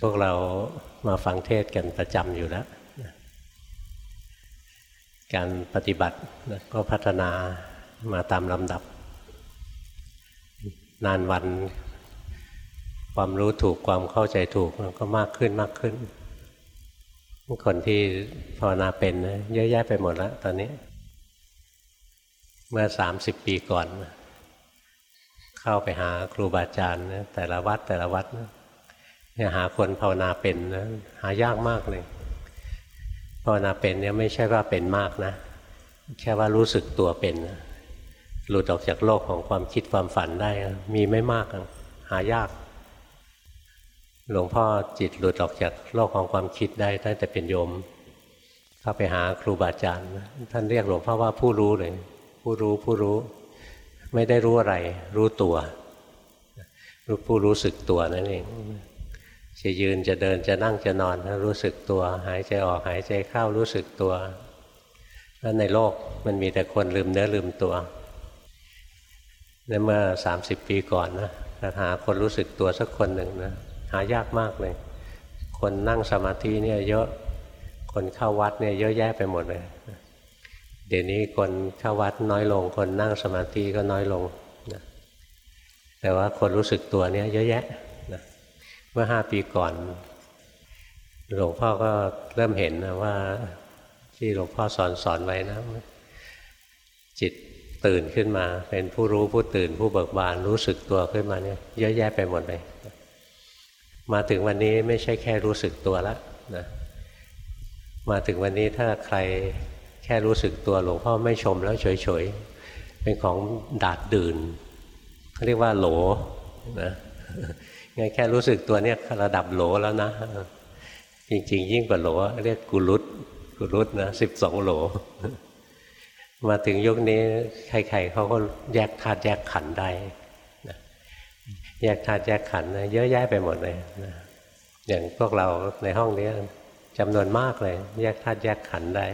พวกเรามาฟังเทศกันประจำอยู่แล้ว การปฏิบัติก็พัฒนามาตามลำดับ นานวัน ความรู้ถูกความเข้าใจถูกก็มากขึ้นมากขึ้น คนที่ภาวนาเป็นเยอะแยะไปหมดแล้วตอนนี้ เมื่อสามสิบปีก่อน เข้าไปหาครูบาอาจารย์แต่ละวัดแต่ละวัด เนี่ยหาคนภาวนาเป็นนะหายากมากเลยภาวนาเป็นเนี่ยไม่ใช่ว่าเป็นมากนะ แค่ว่ารู้สึกตัวเป็น หลุดออกจากโลกของความคิดความฝันได้ มีไม่มากหายาก หลวงพ่อจิตหลุดออกจากโลกของความคิดได้ตั้งแต่เป็นโยม เข้าไปหาครูบาอาจารย์ ท่านเรียกหลวงพ่อว่าผู้รู้เลย ผู้รู้ผู้รู้ ไม่ได้รู้อะไร รู้ตัว รู้ผู้รู้สึกตัวนั่นเอง จะยืนจะเดินจะนั่งจะนอนรู้สึกตัว หายใจออกหายใจเข้ารู้สึกตัวแล้วในโลกมันมีแต่คนลืมเนื้อลืมตัวในเมื่อสามสิบปีก่อนนะจะหาคนรู้สึกตัวสักคนหนึ่งนะหายากมากเลย คนนั่งสมาธิเนี่ยเยอะคนเข้าวัดเนี่ยเยอะแยะไปหมดเลยเดี๋ยวนี้คนเข้าวัดน้อยลง คนนั่งสมาธิก็น้อยลงนะแต่ว่าคนรู้สึกตัวเนี่ยเยอะแยะ เมื่อห้าปีก่อน หลวงพ่อก็เริ่มเห็นนะว่า ที่หลวงพ่อสอนสอนไว้นะ จิตตื่นขึ้นมา เป็นผู้รู้ผู้ตื่นผู้เบิกบานรู้สึกตัวขึ้นมาเนี่ยเยอะแยะไปหมดเลยมาถึงวันนี้ไม่ใช่แค่รู้สึกตัวแล้วนะมาถึงวันนี้ถ้าใครแค่รู้สึกตัวหลวงพ่อไม่ชมแล้วเฉยๆ เป็นของดาดดื่นเขาเรียกว่าโหลนะ ไงแค่รู้สึกตัวเนี่ยระดับโหลแล้วนะ จริง ๆ ยิ่งกว่าโหลเรียกกุลุตกุลุตนะสิบสองโหล มาถึงยุคนี้ใครๆเขาก็แยกธาตุแยกขันได้แยกธาตุแยกขันนะเยอะแยะไปหมดเลยนะอย่างพวกเราในห้องนี้จำนวนมากเลย แยกธาตุแยกขันได้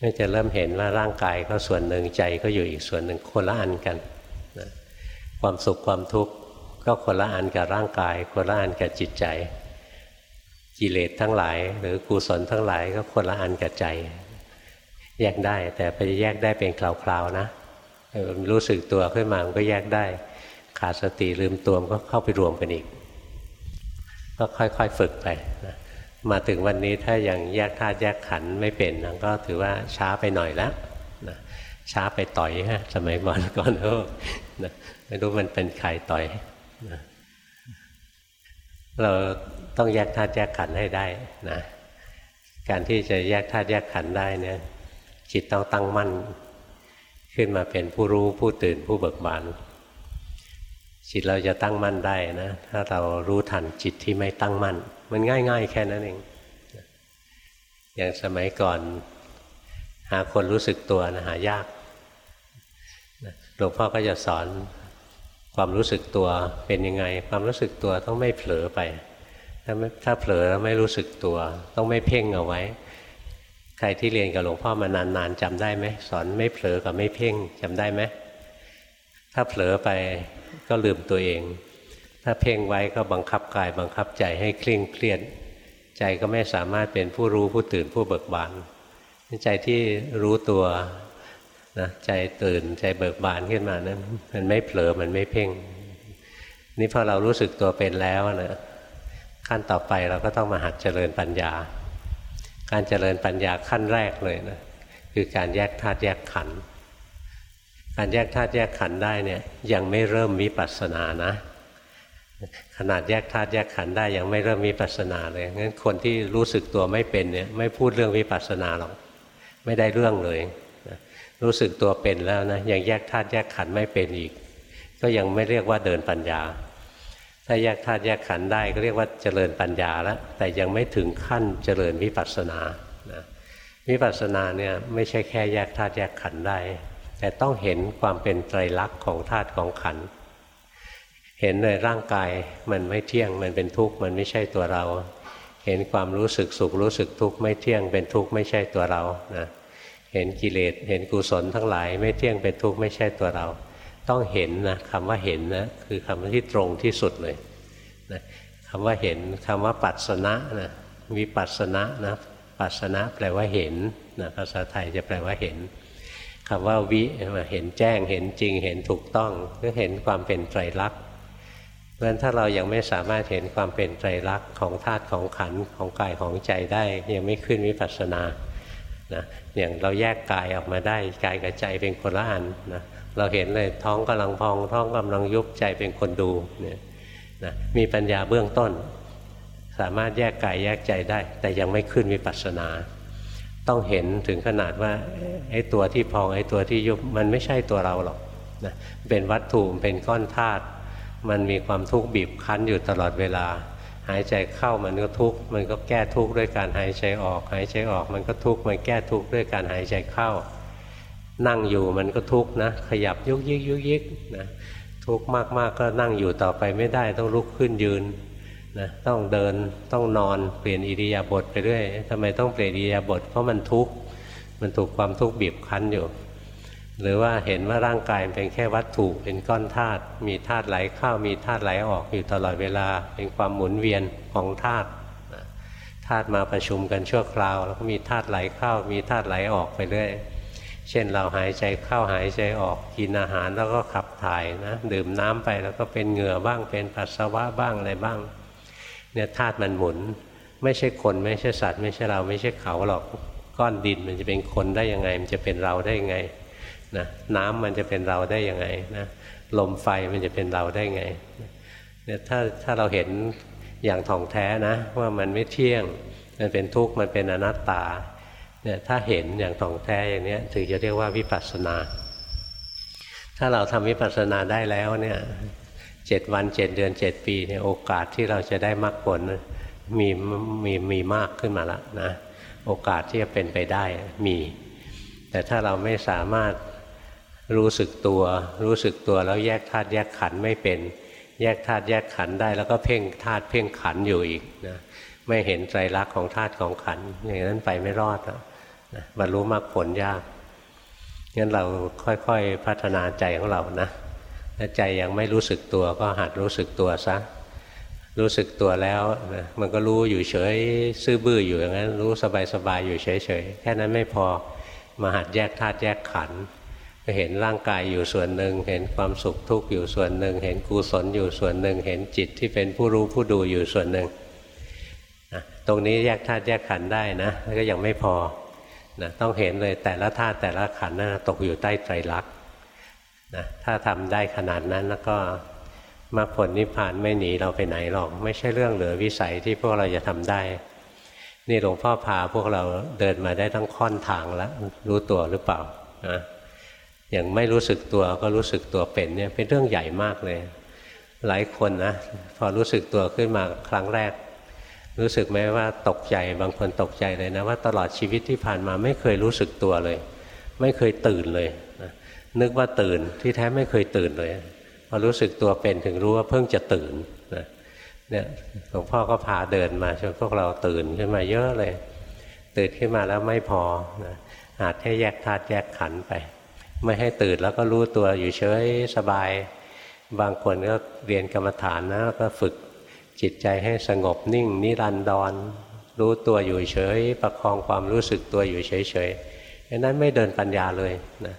ก็จะเริ่มเห็นว่าร่างกายก็ส่วนหนึ่งใจก็อยู่อีกส่วนหนึ่งคนละอันกันนะความสุขความทุกข์ ก็คนละอันกับร่างกาย คนละอันกับจิตใจ กิเลสทั้งหลาย หรือกุศลทั้งหลายก็คนละอันกับใจ แยกได้แต่ไปแยกได้เป็นคราวๆนะรู้สึกตัวขึ้นมามันก็แยกได้ ขาดสติลืมตัวมันก็เข้าไปรวมกันอีก ก็ค่อยๆฝึกไปนะมาถึงวันนี้ถ้ายังแยกธาตุแยกขันธ์ไม่เป็นก็ถือว่าช้าไปหน่อยแล้วนะช้าไปต่อยฮะสมัยก่อนก่อนเออไม่รู้มันเป็นใครต่อย เราต้องแยกธาตุแยกขันให้ได้นะการที่จะแยกธาตุแยกขันได้เนี่ยจิตต้องตั้งมั่น ขึ้นมาเป็นผู้รู้ผู้ตื่นผู้เบิกบานจิตเราจะตั้งมั่นได้นะถ้าเรารู้ทันจิตที่ไม่ตั้งมั่น มันง่าย ๆ แค่นั้นเอง อย่างสมัยก่อน หาคนรู้สึกตัวนะหายากหลวงพ่อก็จะสอน ความรู้สึกตัวเป็นยังไง ความรู้สึกตัวต้องไม่เผลอไป ถ้าถ้าเผลอแล้วไม่รู้สึกตัว ต้องไม่เพ่งเอาไว้ ใครที่เรียนกับหลวงพ่อมานานๆจำได้ไหมสอนไม่เผลอกับไม่เพ่งจำได้ไหมถ้าเผลอไปก็ลืมตัวเอง ถ้าเพ่งไว้ก็บังคับกายบังคับใจให้เคร่งเครียดใจก็ไม่สามารถเป็นผู้รู้ผู้ตื่นผู้เบิกบานใจที่รู้ตัว นะใจตื่นใจเบิกบานขึ้นมานั้นมันไม่เผลอมันไม่เพ่ง นี่พอเรารู้สึกตัวเป็นแล้วนะขั้นต่อไปเราก็ต้องมาหัดเจริญปัญญา การเจริญปัญญาขั้นแรกเลยนะคือการแยกธาตุแยกขันธ์การแยกธาตุแยกขันธ์ได้เนี่ยยังไม่เริ่มวิปัสสนานะ ขนาดแยกธาตุแยกขันธ์ได้ยังไม่เริ่มวิปัสสนาเลยงั้นคนที่รู้สึกตัวไม่เป็นเนี่ยไม่พูดเรื่องวิปัสสนาหรอกไม่ได้เรื่องเลย รู้สึกตัวเป็นแล้วนะยังแยกธาตุแยกขันธ์ไม่เป็นอีก ก็ยังไม่เรียกว่าเดินปัญญา ถ้าแยกธาตุแยกขันธ์ได้ก็เรียกว่าเจริญปัญญาแล้วแต่ยังไม่ถึงขั้นเจริญวิปัสสนานะวิปัสสนาเนี่ยไม่ใช่แค่แยกธาตุแยกขันธ์ได้ แต่ต้องเห็นความเป็นไตรลักษณ์ของธาตุของขันธ์เห็นในร่างกายมันไม่เที่ยงมันเป็นทุกข์มันไม่ใช่ตัวเรา เห็นความรู้สึกสุขรู้สึกทุกข์ไม่เที่ยงเป็นทุกข์ไม่ใช่ตัวเรานะ เห็นกิเลสเห็นกุศลทั้งหลาย ไม่เที่ยงเป็นทุกข์ไม่ใช่ตัวเรา ต้องเห็นนะคำว่าเห็นนะคือคำที่ตรงที่สุดเลยนะคำว่าเห็นคำว่าปัสนะนะวิปัสนะนะปัสนะแปลว่าเห็นนะภาษาไทยจะแปลว่าเห็นคำว่าวิมาเห็นแจ้งเห็นจริงเห็นถูกต้องก็เห็นความเป็นไตรลักษณ์เพราะฉะนั้นถ้าเรายังไม่สามารถเห็นความเป็นไตรลักษณ์ของธาตุของขันของกายของใจได้ ยังไม่ขึ้นวิปัสสนา นะอย่างเราแยกกายออกมาได้กายกับใจเป็นคนละอันนะเราเห็นเลยท้องกำลังพองท้องกำลังยุบใจเป็นคนดูเนี่ยนะมีปัญญาเบื้องต้น สามารถแยกกายแยกใจได้ แต่ยังไม่ขึ้นวิปัสสนา ต้องเห็นถึงขนาดว่าไอ้ตัวที่พองไอ้ตัวที่ยุบมันไม่ใช่ตัวเราหรอกนะเป็นวัตถุเป็นก้อนธาตุมันมีความทุกข์บีบคั้นอยู่ตลอดเวลา หายใจเข้ามันก็ทุกข์มันก็แก้ทุกข์ด้วยการหายใจออก หายใจออกมันก็ทุกข์มันแก้ทุกข์ด้วยการหายใจเข้า นั่งอยู่มันก็ทุกข์นะ ขยับยุกยิกยุกยิกนะทุกข์มากๆก็นั่งอยู่ต่อไปไม่ได้ต้องลุกขึ้นยืนนะต้องเดินต้องนอนเปลี่ยนอิริยาบถไปเรื่อยทำไมต้องเปลี่ยนอิริยาบถเพราะมันทุกข์มันถูกความทุกข์บีบคั้นอยู่ หรือว่าเห็นว่าร่างกายเป็นแค่วัตถุเป็นก้อนธาตุมีธาตุไหลเข้ามีธาตุไหลออกอยู่ตลอดเวลาเป็นความหมุนเวียนของธาตุธาตุมาประชุมกันชั่วคราว แล้วก็มีธาตุไหลเข้ามีธาตุไหลออกไปเรื่อยเช่นเราหายใจเข้าหายใจออกกินอาหารแล้วก็ขับถ่ายนะดื่มน้ำไปแล้วก็เป็นเหงื่อบ้างเป็นปัสสาวะบ้างอะไรบ้างเนี่ยธาตุมันหมุน ไม่ใช่คนไม่ใช่สัตว์ ไม่ใช่เราไม่ใช่เขาหรอกก้อนดินมันจะเป็นคนได้ยังไง มันจะเป็นเราได้ยังไง นะน้ำมันจะเป็นเราได้ยังไงนะลมไฟมันจะเป็นเราได้ไงเนี่ยถ้าถ้าเราเห็นอย่างท่องแท้นะ ว่ามันไม่เที่ยงมันเป็นทุกข์มันเป็นอนัตตาเนี่ยถ้าเห็นอย่างท่องแท้อย่างนี้ถึงจะเรียกว่าวิปัสสนา ถ้าเราทำวิปัสสนาได้แล้วเนี่ยเจ็ดวันเจ็ดเดือนเจ็ดปีเนี่ยโอกาสที่เราจะได้มรรคผลมีมีมีมากขึ้นมาแล้วนะโอกาสที่จะเป็นไปได้มี แต่ถ้าเราไม่สามารถ รู้สึกตัว รู้สึกตัวแล้วแยกธาตุแยกขันไม่เป็น แยกธาตุแยกขันได้แล้วก็เพ่งธาตุเพ่งขันอยู่อีกนะไม่เห็นไตรลักของธาตุของขันอย่างนั้นไปไม่รอดนะบรรลุมรรคผลยากงั้นเราค่อยๆพัฒนาใจของเรานะถ้าใจยังไม่รู้สึกตัวก็หัดรู้สึกตัวซะรู้สึกตัวแล้วนะมันก็รู้อยู่เฉยซื่อบื้ออยู่อย่างนั้น รู้สบายๆอยู่เฉยๆแค่นั้นไม่พอมาหัดแยกธาตุแยกขันธ์ เห็นร่างกายอยู่ส่วนหนึ่ง เห็นความสุขทุกข์อยู่ส่วนหนึ่ง เห็นกุศลอยู่ส่วนหนึ่ง เห็นจิตที่เป็นผู้รู้ผู้ดูอยู่ส่วนหนึ่งตรงนี้แยกธาตุแยกขันธ์ได้นะก็ยังไม่พอนะต้องเห็นเลยแต่ละธาตุแต่ละขันธ์นั้นตกอยู่ใต้ไตรลักษณ์นะถ้าทำได้ขนาดนั้นแล้วก็มรรคผลนิพพานไม่หนีเราไปไหนหรอก ไม่ใช่เรื่องเหลือวิสัยที่พวกเราจะทำได้ นี่หลวงพ่อพาพวกเราเดินมาได้ทั้งค่อนทางแล้วรู้ตัวหรือเปล่านะ อย่างไม่รู้สึกตัวก็รู้สึกตัวเป็นเนี่ยเป็นเรื่องใหญ่มากเลย หลายคนนะพอรู้สึกตัวขึ้นมาครั้งแรก รู้สึกไหมว่าตกใจบางคนตกใจเลยนะว่าตลอดชีวิตที่ผ่านมาไม่เคยรู้สึกตัวเลย ไม่เคยตื่นเลยนะนึกว่าตื่นที่แท้ไม่เคยตื่นเลยพอรู้สึกตัวเป็นถึงรู้ว่าเพิ่งจะตื่นนะเนี่ยหลวงพ่อก็พาเดินมาจนพวกเราตื่นขึ้นมาเยอะเลย ตื่นขึ้นมาแล้วไม่พอนะอาจให้แยกธาตุแยกขันไป ไม่ให้ตื่นแล้วก็รู้ตัวอยู่เฉยสบาย บางคนก็เรียนกรรมฐานนะก็ฝึกจิตใจให้สงบนิ่ง นิรันดรรู้ตัวอยู่เฉย ประคองความรู้สึกตัวอยู่เฉยเฉยนั้นไม่เดินปัญญาเลยนะ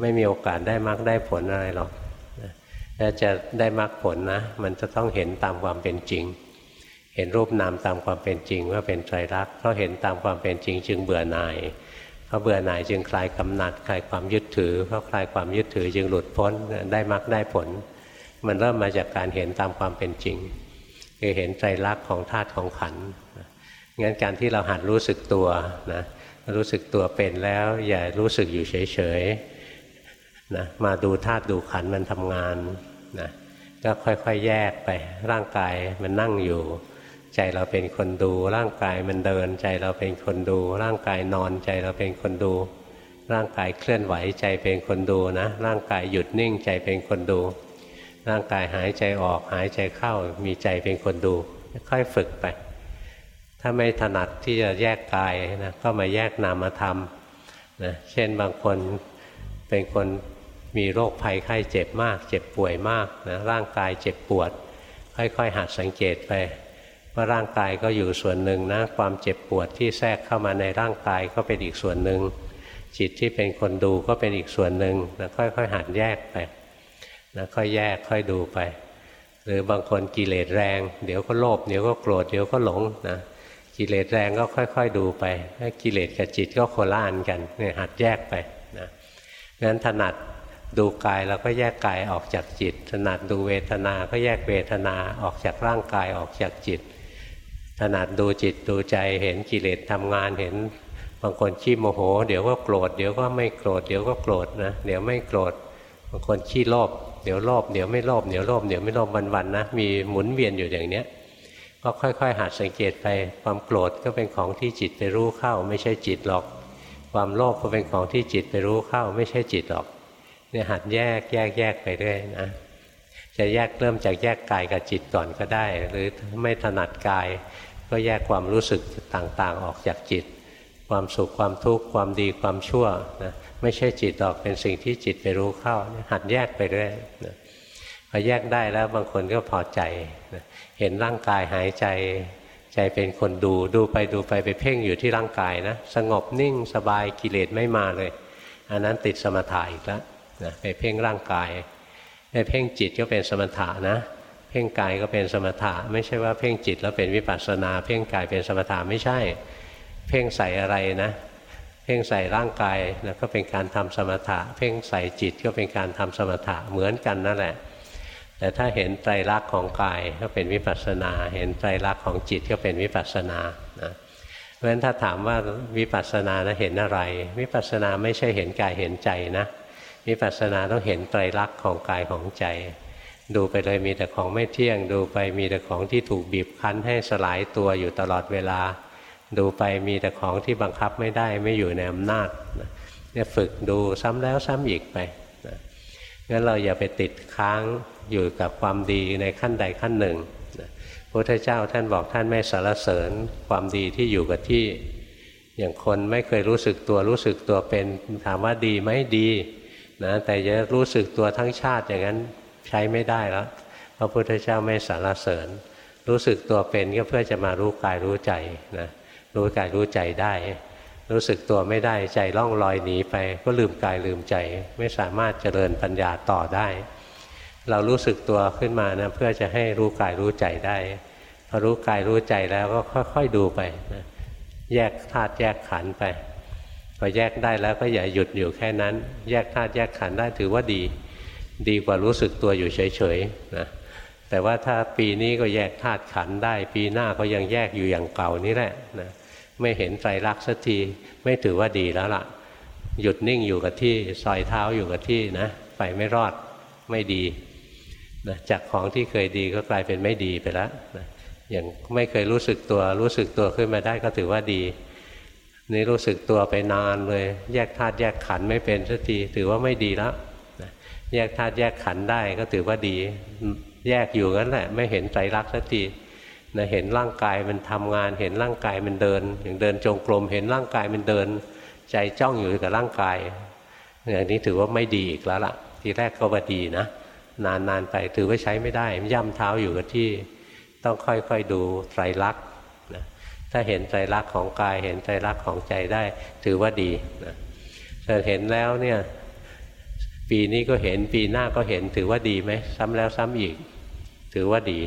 ไม่มีโอกาสได้มรรคได้ผลอะไรหรอกถ้าจะได้มรรคผลนะ มันจะต้องเห็นตามความเป็นจริง เห็นรูปนามตามความเป็นจริงว่าเป็นไตรลักษณ์เพราะเห็นตามความเป็นจริงจึงเบื่อหน่าย พราะเบื่อหน่ายจึงคลายกำหนัดคลายความยึดถือเพราะคลายความยึดถือจึงหลุดพ้นได้มรรคได้ผล มันเริ่มมาจากการเห็นตามความเป็นจริงคือเห็นใจรักของธาตุของขันงั้นการที่เราหัดรู้สึกตัวนะรู้สึกตัวเป็นแล้วอย่ารู้สึกอยู่เฉยๆนะมาดูธาตุดูขันมันทำงานนะก็ค่อยๆแยกไปร่างกายมันนั่งอยู่ ใจเราเป็นคนดู ร่างกายมันเดิน ใจเราเป็นคนดู ร่างกายนอนใจเราเป็นคนดู ร่างกายเคลื่อนไหวใจเป็นคนดูนะ ร่างกายหยุดนิ่งใจเป็นคนดู ร่างกายหายใจออกหายใจเข้ามีใจเป็นคนดู ค่อยฝึกไป ถ้าไม่ถนัดที่จะแยกกายนะก็มาแยกนามธรรมนะเช่นบางคนเป็นคนมีโรคภัยไข้เจ็บมาก เจ็บป่วยมากนะร่างกายเจ็บปวด ค่อยๆ หัดสังเกตไป ว่าร่างกายก็อยู่ส่วนหนึ่งนะความเจ็บปวดที่แทรกเข้ามาในร่างกายก็เป็นอีกส่วนหนึ่งจิตที่เป็นคนดูก็เป็นอีกส่วนหนึ่งนะค่อยๆหัดแยกไปนะค่อยแยกค่อยดูไป หรือบางคนกิเลสแรง เดี๋ยวก็โลภเดี๋ยวก็โกรธเดี๋ยวก็หลงนะกิเลสแรงก็ค่อย ๆ ดูไปกิเลสกับจิตก็โคล่านกันเนี่ยหัดแยกไปนะงั้นถนัดดูกายเราก็แยกกายออกจากจิต ถนัดดูเวทนา ก็แยกเวทนาออกจากร่างกายออกจากจิต ถนัดดูจิตดูใจเห็นกิเลสทำงานเห็นบางคนขี้โมโห เดี๋ยวก็โกรธเดี๋ยวก็ไม่โกรธเดี๋ยวก็โกรธนะเดี๋ยวไม่โกรธบางคนขี้โลภเดี๋ยวโลภเดี๋ยวไม่โลภเดี๋ยวโลภเดี๋ยวไม่โลภวันๆนะมีหมุนเวียนอยู่อย่างเนี้ยก็ค่อย ๆ หัดสังเกตไปความโกรธก็เป็นของที่จิตไปรู้เข้า ไม่ใช่จิตหรอก ความโลภก็เป็นของที่จิตไปรู้เข้า ไม่ใช่จิตหรอกเนี่ยหัดแยกแยกแยกไปเรื่อยนะจะแยกเริ่มจากแยกกายกับจิตก่อนก็ได้ หรือไม่ถนัดกาย ก็แยกความรู้สึกต่างๆออกจากจิต ความสุขความทุกข์ความดีความชั่วนะไม่ใช่จิตหรอกเป็นสิ่งที่จิตไปรู้เข้า หัดแยกไปเรื่อยนะพอแยกได้แล้วบางคนก็พอใจนะเห็นร่างกายหายใจ ใจเป็นคนดูดูไปดูไปไปเพ่งอยู่ที่ร่างกายนะสงบนิ่งสบายกิเลสไม่มาเลย อันนั้นติดสมถะอีกแล้วนะไปเพ่งร่างกายไปเพ่งจิตก็เป็นสมถะนะ เพ่งกายก็เป็นสมถะ ไม่ใช่ว่าเพ่งจิตแล้วเป็นวิปัสสนา เพ่งกายเป็นสมถะไม่ใช่ เพ่งใส่อะไรนะเพ่งใส่ร่างกายนะก็เป็นการทำสมถะ เพ่งใส่จิตก็เป็นการทำสมถะเหมือนกันนั่นแหละ แต่ถ้าเห็นไตรลักษณ์ของกายก็เป็นวิปัสสนา เห็นไตรลักษณ์ของจิตก็เป็นวิปัสสนานะเพราะฉะนั้นถ้าถามว่าวิปัสสนานะเห็นอะไร วิปัสสนาไม่ใช่เห็นกายเห็นใจนะวิปัสสนาต้องเห็นไตรลักษณ์ของกายของใจ ดูไปเลยมีแต่ของไม่เที่ยง ดูไปมีแต่ของที่ถูกบีบคั้นให้สลายตัวอยู่ตลอดเวลา ดูไปมีแต่ของที่บังคับไม่ได้ไม่อยู่ในอำนาจเนี่ยฝึกดูซ้ำแล้วซ้ำอีกไปนะงั้นเราอย่าไปติดค้างอยู่กับความดีในขั้นใดขั้นหนึ่งพระพุทธเจ้าท่านบอกท่านไม่สารเสริญความดีที่อยู่กับที่ อย่างคนไม่เคยรู้สึกตัวรู้สึกตัวเป็นถามว่าดีไหมดีนะแต่จะรู้สึกตัวทั้งชาติอย่างนั้น ใช้ไม่ได้แล้วพระพุทธเจ้าไม่สารเสริญ รู้สึกตัวเป็นก็เพื่อจะมารู้กายรู้ใจนะรู้กายรู้ใจได้ รู้สึกตัวไม่ได้ใจล่องลอยหนีไป ก็ลืมกายลืมใจ ไม่สามารถเจริญปัญญาต่อได้ เรารู้สึกตัวขึ้นมานะเพื่อจะให้รู้กายรู้ใจได้พอรู้กายรู้ใจแล้วก็ค่อย ๆดูไปนะแยกธาตุแยกขันธ์ไปพอแยกได้แล้วก็อย่าหยุดอยู่แค่นั้น แยกธาตุแยกขันธ์ได้ถือว่าดี ดีกว่ารู้สึกตัวอยู่เฉยๆนะแต่ว่าถ้าปีนี้ก็แยกธาตุขันได้ ปีหน้าก็ยังแยกอยู่อย่างเก่านี่แหละนะไม่เห็นไตรลักษณ์สักทีไม่ถือว่าดีแล้วล่ะ หยุดนิ่งอยู่กับที่ซอยเท้าอยู่กับที่นะไปไม่รอดไม่ดีนะจากของที่เคยดีก็กลายเป็นไม่ดีไปแล้วนะอย่างไม่เคยรู้สึกตัวรู้สึกตัวขึ้นมาได้ก็ถือว่าดีนี่รู้สึกตัวไปนานเลย แยกธาตุแยกขันไม่เป็นสักทีถือว่าไม่ดีแล้ว แยกธาตุแยกขันได้ก็ถือว่าดี แยกอยู่งั้นแหละ ไม่เห็นใจรักสักทีนะเห็นร่างกายมันทำงาน เห็นร่างกายมันเดิน อย่างเดินจงกรมเห็นร่างกายมันเดิน ใจจ้องอยู่กับร่างกายอย่างนี้ถือว่าไม่ดีอีกแล้วล่ะ ทีแรกก็ว่าดีนะ นานๆไปถือว่าใช้ไม่ได้ย่ำเท้าอยู่กับที่ต้องค่อยๆดูไตรลักษณ์ถ้าเห็นใจรักของกาย เห็นใจรักของใจได้ ถือว่าดีนะแต่เห็นแล้วเนี่ย ปีนี้ก็เห็นปีหน้าก็เห็นถือว่าดีไหมซ้ำแล้วซ้ำอีก ถือว่าดี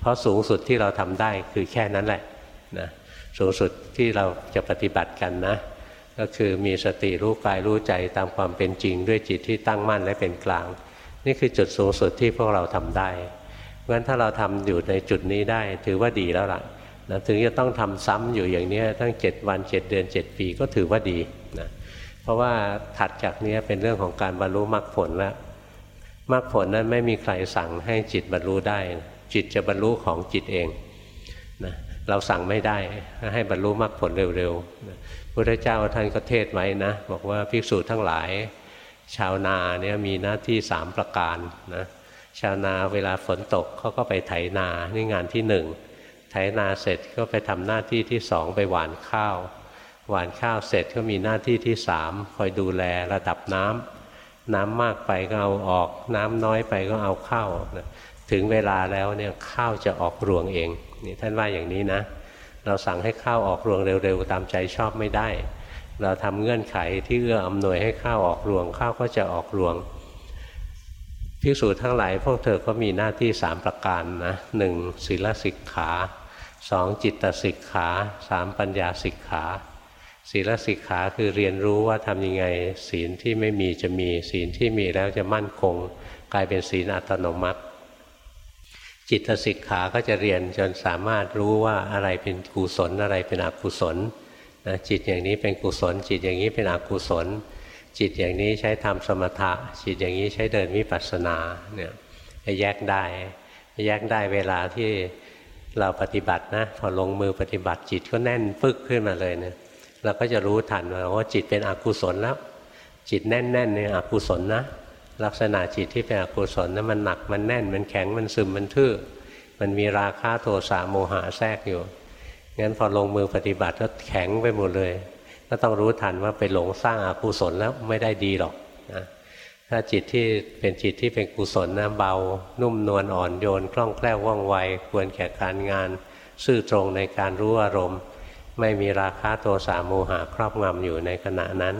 เพราะสูงสุดที่เราทำได้คือแค่นั้นแหละนะสูงสุดที่เราจะปฏิบัติกันนะ ก็คือมีสติรู้กายรู้ใจตามความเป็นจริงด้วยจิตที่ตั้งมั่นและเป็นกลาง นี่คือจุดสูงสุดที่พวกเราทำได้เพราะฉะนั้นถ้าเราทำอยู่ในจุดนี้ได้ ถือว่าดีแล้วล่ะนะถึงจะต้องทำซ้ำอยู่อย่างนี้ทั้ง 7 วัน 7 เดือน 7 ปีก็ถือว่าดี เพราะว่าถัดจากนี้เป็นเรื่องของการบรรลุมรรคผลแล้วมรรคผลนั้นไม่มีใครสั่งให้จิตบรรลุได้ จิตจะบรรลุของจิตเองนะเราสั่งไม่ได้ให้บรรลุมรรคผลเร็วๆนะพระเจ้าท่านก็เทศไว้นะ บอกว่าภิกษุทั้งหลาย ชาวนาเนี่ยมีหน้าที่สามประการนะชาวนาเวลาฝนตกเขาก็ไปไถนานี่งานที่หนึ่งไถนาเสร็จก็ไปทำหน้าที่ที่สองไปหว่านข้าว หวานข้าวเสร็จก็มีหน้าที่ที่สามคอยดูแลระดับน้ำน้ำมากไปก็เอาออก น้ำน้อยไปก็เอาเข้านะถึงเวลาแล้วเนี่ยข้าวจะออกรวงเองนี่ท่านว่าอย่างนี้นะ เราสั่งให้ข้าวออกรวงเร็วๆ ตามใจชอบไม่ได้ เราทำเงื่อนไขที่เอื้ออำนวยให้ข้าวออกรวง ข้าวก็จะออกรวงภิกษุทั้งหลายพวกเธอก็มีหน้าที่สามประการนะหนึ่งศีลสิกขาสองจิตสิกขาสามปัญญาสิกขา ศีลสิกขาคือเรียนรู้ว่าทำยังไง ศีลที่ไม่มีจะมีศีลที่มีแล้วจะมั่นคง กลายเป็นศีลอัตโนมัติ จิตสิกขาก็จะเรียนจนสามารถรู้ว่าอะไรเป็นกุศลอะไรเป็นอกุศลนะจิตอย่างนี้เป็นกุศล จิตอย่างนี้เป็นอกุศล จิตอย่างนี้ใช้ทำสมถะ จิตอย่างนี้ใช้เดินวิปัสสนาเนี่ยแยกได้แยกได้เวลาที่เราปฏิบัตินะพอลงมือปฏิบัติจิตก็แน่นปึกขึ้นมาเลยเนี่ย เราก็จะรู้ทันว่าจิตเป็นอกุศลแล้ว จิตแน่นๆเนี่ยอกุศลนะ ลักษณะจิตที่เป็นอกุศลนะั้นมันหนักมันแน่นมันแข็งมันซึมมันทื่อ มันมีราคะโทสะโมหะแทรกอยู่งั้นพอลงมือปฏิบัติก็แข็งไปหมดเลย ก็ต้องรู้ทันว่าไปหลงสร้างอกุศลแล้วไม่ได้ดีหรอกนะถ้าจิตที่เป็นจิตที่เป็นกุศลนะเบา นุ่มนวลอ่อนโยนคล่องแคล่วว่องไว ควรแก่การงาน ซื่อตรงในการรู้อารมณ์ ไม่มีราคะโทสะโมหะครอบงำอยู่ในขณะนั้น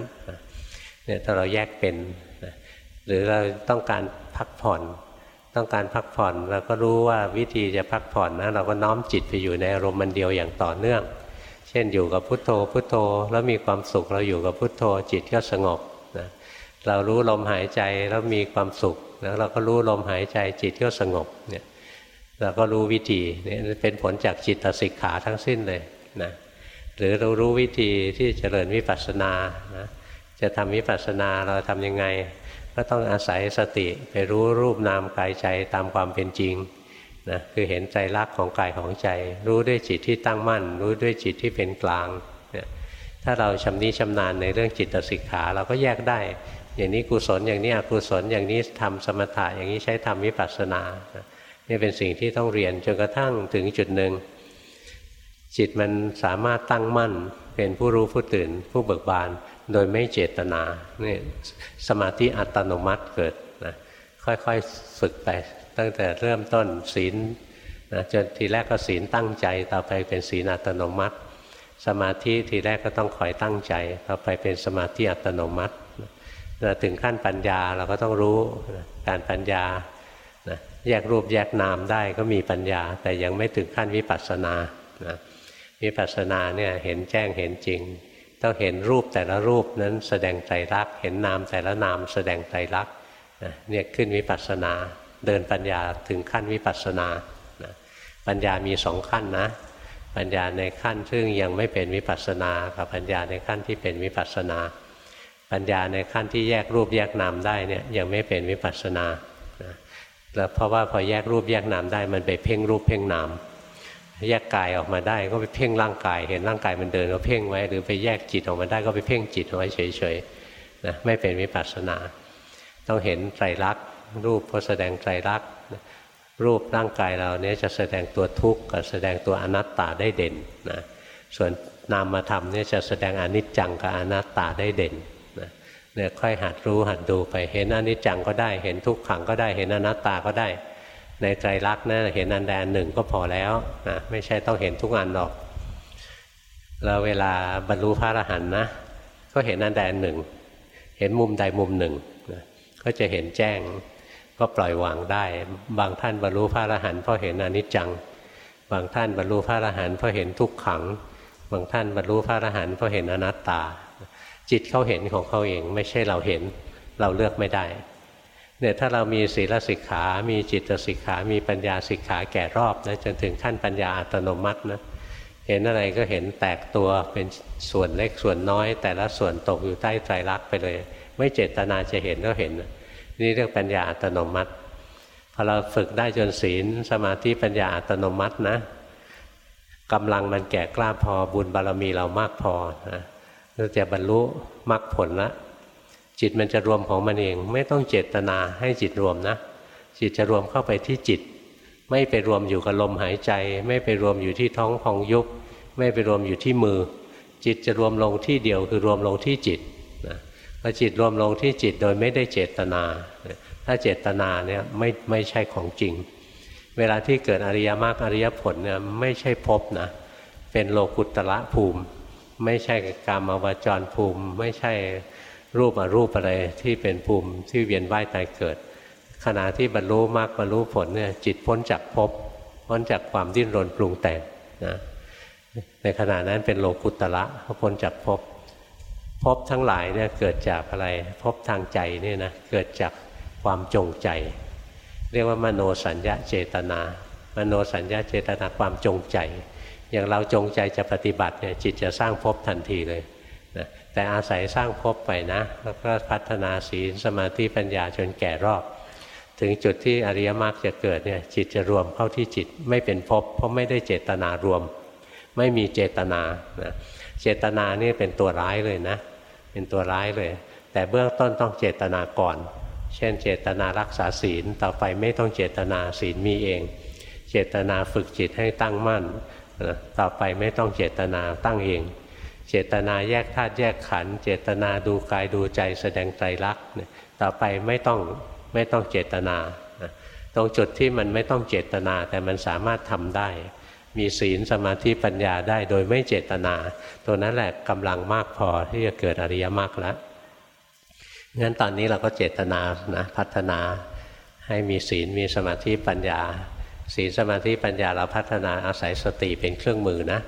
เนี่ยถ้าเราแยกเป็นหรือเราต้องการพักผ่อน ต้องการพักผ่อนเราก็รู้ว่าวิธีจะพักผ่อนนะเราก็น้อมจิตไปอยู่ในอารมณ์มันเดียวอย่างต่อเนื่อง เช่นอยู่กับพุทโธพุทโธแล้วมีความสุขเราอยู่กับพุทโธจิตก็สงบนะเรารู้ลมหายใจแล้วมีความสุขแล้วเราก็รู้ลมหายใจจิตก็สงบเนี่ยเราก็รู้วิธีเนี่ยเป็นผลจากจิตสิกขาทั้งสิ้นเลยนะ หรือเรารู้วิธีที่เจริญวิปัสสนานะจะทำวิปัสสนาเราทำยังไง ก็ต้องอาศัยสติไปรู้รูปนามกายใจตามความเป็นจริงนะคือเห็นใจรักของกายของใจ รู้ด้วยจิตที่ตั้งมั่น รู้ด้วยจิตที่เป็นกลางเนี่ยถ้าเราชำนิชำนาญในเรื่องจิตสิกขาเราก็แยกได้ อย่างนี้กุศลอย่างนี้อกุศลอย่างนี้ทำสมถะอย่างนี้ใช้ทำวิปัสสนานี่เป็นสิ่งที่ต้องเรียนจนกระทั่งถึงจุดหนึ่ง จิตมันสามารถตั้งมั่นเป็นผู้รู้ผู้ตื่น ผู้เบิกบาน โดยไม่เจตนาเนี่ยสมาธิอัตโนมัติเกิดนะค่อยๆฝึกไป ตั้งแต่เริ่มต้นศีลนะจนทีแรกก็ศีลตั้งใจ ต่อไปเป็นศีลอัตโนมัติ สมาธิทีแรกก็ต้องคอยตั้งใจ ต่อไปเป็นสมาธิอัตโนมัตินะถึงขั้นปัญญาเราก็ต้องรู้การปัญญานะแยกรูปแยกนามได้ก็มีปัญญา แต่ยังไม่ถึงขั้นวิปัสสนานะ วิปัสสนาเนี่ยเห็นแจ้งเห็นจริง ต้องเห็นรูปแต่ละรูปนั้นแสดงใจรักเห็นนามแต่ละนามแสดงใจรักเนี่ยขึ้นวิปัสสนาเดินปัญญาถึงขั้นวิปัสสนาปัญญามีสองขั้นนะ ปัญญาในขั้นซึ่งยังไม่เป็นวิปัสสนา กับปัญญาในขั้นที่เป็นวิปัสสนา ปัญญาในขั้นที่แยกรูปแยกนามได้เนี่ยยังไม่เป็นวิปัสสนาแล้วเพราะว่าพอแยกรูปแยกนามได้มันไปเพ่งรูปเพ่งนาม แยกกายออกมาได้ก็ไปเพ่งร่างกาย เห็นร่างกายมันเดินก็เพ่งไว้ หรือไปแยกจิตออกมาได้ก็ไปเพ่งจิตไว้เฉยๆนะไม่เป็นวิปัสสนา ต้องเห็นไตรลักษณ์รูปก็แสดงใจรักรูปร่างกายเราเนี้ยจะแสดงตัวทุกข์กับแสดงตัวอนัตตาได้เด่นนะส่วนนามธรรมเนี่ยจะแสดงอนิจจังกับอนัตตาได้เด่นนะเนี่ยค่อยหัดรู้หัดดูไปเห็นอนิจจังก็ได้ เห็นทุกขังก็ได้เห็นอนัตตาก็ได้ ในใจรักนะเห็นอันใดอันหนึ่งก็พอแล้วนะไม่ใช่ต้องเห็นทุกอันหรอกเราเวลาบรรลุพระอรหันต์นะ ก็เห็นอันใดอันหนึ่ง เห็นมุมใดมุมหนึ่งนะก็จะเห็นแจ้งก็ปล่อยวางได้ บางท่านบรรลุพระอรหันต์เพราะเห็นอนิจจัง บางท่านบรรลุพระอรหันต์เพราะเห็นทุกขัง บางท่านบรรลุพระอรหันต์เพราะเห็นอนัตตา จิตเขาเห็นของเขาเองไม่ใช่เราเห็นเราเลือกไม่ได้ เนี่ยถ้าเรามีศีลสิกขา มีจิตสิกขา มีปัญญาสิกขาแก่รอบนะจนถึงขั้นปัญญาอัตโนมัตินะเห็นอะไรก็เห็นแตกตัวเป็นส่วนเล็กส่วนน้อย แต่ละส่วนตกอยู่ใต้ไตรลักษณ์ไปเลย ไม่เจตนาจะเห็นก็เห็น นี่เรียกปัญญาอัตโนมัติพอเราฝึกได้จนศีลสมาธิปัญญาอัตโนมัตินะกำลังมันแก่กล้าพอบุญบารมีเรามากพอนะเราจะบรรลุมรรคผลละ จิตมันจะรวมของมันเอง ไม่ต้องเจตนาให้จิตรวมนะ จิตจะรวมเข้าไปที่จิต ไม่ไปรวมอยู่กับลมหายใจ ไม่ไปรวมอยู่ที่ท้องพองยุบ ไม่ไปรวมอยู่ที่มือ จิตจะรวมลงที่เดียวคือรวมลงที่จิตพอจิตรวมลงที่จิตโดยไม่ได้เจตนา ถ้าเจตนาเนี่ยไม่ไม่ใช่ของจริง เวลาที่เกิดอริยมรรคอริยผลเนี่ยไม่ใช่ภพนะเป็นโลกุตระภูมิ ไม่ใช่กามาวจรภูมิ ไม่ใช่ รูปอรูปอะไรที่เป็นภูมิที่เวียนว่ายตายเกิด ขณะที่บรรลุมรรคบรรลุผลเนี่ยจิตพ้นจากภพพ้นจากความดิ้นรนปรุงแต่งนะในขณะนั้นเป็นโลกุตระเขาพ้นจากภพภพทั้งหลายเนี่ยเกิดจากอะไรภพทางใจเนี่ยนะเกิดจากความจงใจ เรียกว่ามโนสัญญาเจตนา มโนสัญญาเจตนาความจงใจ อย่างเราจงใจจะปฏิบัติเนี่ยจิตจะสร้างภพทันทีเลย แต่อาศัยสร้างภพไปนะ แล้วก็พัฒนาศีลสมาธิปัญญาจนแก่รอบ ถึงจุดที่อริยมรรคจะเกิดเนี่ยจิตจะรวมเข้าที่จิตไม่เป็นภพเพราะไม่ได้เจตนารวม ไม่มีเจตนานะเจตนานี่เป็นตัวร้ายเลยนะ เป็นตัวร้ายเลย แต่เบื้องต้นต้องเจตนาก่อน เช่นเจตนารักษาศีลต่อไปไม่ต้องเจตนาศีลมีเอง เจตนาฝึกจิตให้ตั้งมั่นต่อไปไม่ต้องเจตนาตั้งเอง เจตนาแยกธาตุแยกขันธ์เจตนาดูกายดูใจแสดงไตรลักษณ์ต่อไปไม่ต้องไม่ต้องเจตนาตรงจุดที่มันไม่ต้องเจตนาแต่มันสามารถทำได้ มีศีลสมาธิปัญญาได้โดยไม่เจตนา ตัวนั้นแหละกำลังมากพอที่จะเกิดอริยมรรคแล้วงั้นตอนนี้เราก็เจตนานะพัฒนาให้มีศีลมีสมาธิปัญญา ศีลสมาธิปัญญาเราพัฒนาอาศัยสติเป็นเครื่องมือนะ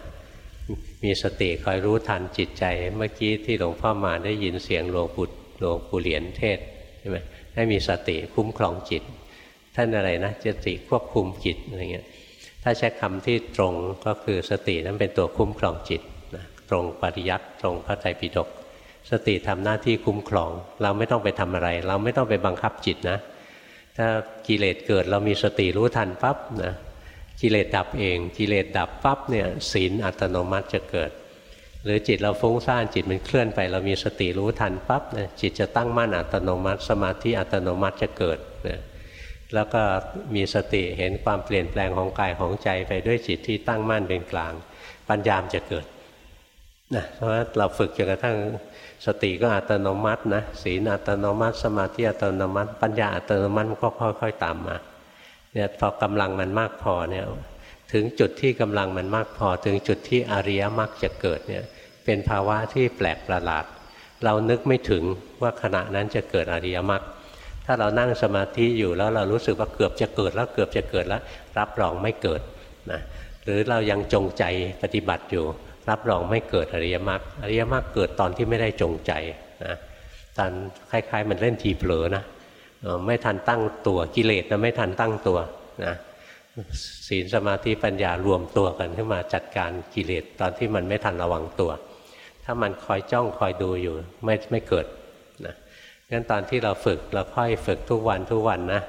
มีสติคอยรู้ทันจิตใจ เมื่อกี้ที่หลวงพ่อมาได้ยินเสียงหลวงปู่หลวงปู่เหรียญเทศใช่ไหมให้มีสติคุ้มครองจิต ท่านอะไรนะสติควบคุมจิตอะไรเงี้ยถ้าใช้คำที่ตรงก็คือสตินั้นเป็นตัวคุ้มครองจิตนะตรงปริยัติตรงพระไตรปิฎกสติทำหน้าที่คุ้มครอง เราไม่ต้องไปทำอะไร เราไม่ต้องไปบังคับจิตนะ ถ้ากิเลสเกิดเรามีสติรู้ทันปั๊บนะ กิเลสดับเอง กิเลสดับปั๊บเนี่ยศีลอัตโนมัติจะเกิด หรือจิตเราฟุ้งซ่านจิตมันเคลื่อนไป เรามีสติรู้ทันปั๊บนะจิตจะตั้งมั่นอัตโนมัติ สมาธิอัตโนมัติจะเกิดนะแล้วก็มีสติเห็นความเปลี่ยนแปลงของกายของใจไปด้วยจิตที่ตั้งมั่นเป็นกลาง ปัญญามจะเกิดนะเพราะว่าเราฝึกจนกระทั่งสติก็อัตโนมัตินะศีลอัตโนมัติ สมาธิอัตโนมัติ ปัญญาอัตโนมัติก็ค่อย ๆ ตามมา เนี่ยพอกำลังมันมากพอเนี่ยถึงจุดที่กำลังมันมากพอ ถึงจุดที่อริยมรรคจะเกิดเนี่ยเป็นภาวะที่แปลกประหลาด เรานึกไม่ถึงว่าขณะนั้นจะเกิดอริยมรรคถ้าเรานั่งสมาธิอยู่แล้วเรารู้สึกว่าเกือบจะเกิดแล้วเกือบจะเกิดแล้ว รับรองไม่เกิดนะหรือเรายังจงใจปฏิบัติอยู่ รับรองไม่เกิดอริยมรรคอริยมรรคเกิดตอนที่ไม่ได้จงใจนะตอนคล้ายๆ มันเล่นทีเผลอนะ ไม่ทันตั้งตัวกิเลสนะไม่ทันตั้งตัวนะศีลสมาธิปัญญารวมตัวกันขึ้นมาจัดการกิเลสตอนที่มันไม่ทันระวังตัว ถ้ามันคอยจ้องคอยดูอยู่ไม่ไม่เกิดนะงั้นตอนที่เราฝึกเราค่อยฝึกทุกวันทุกวันนะ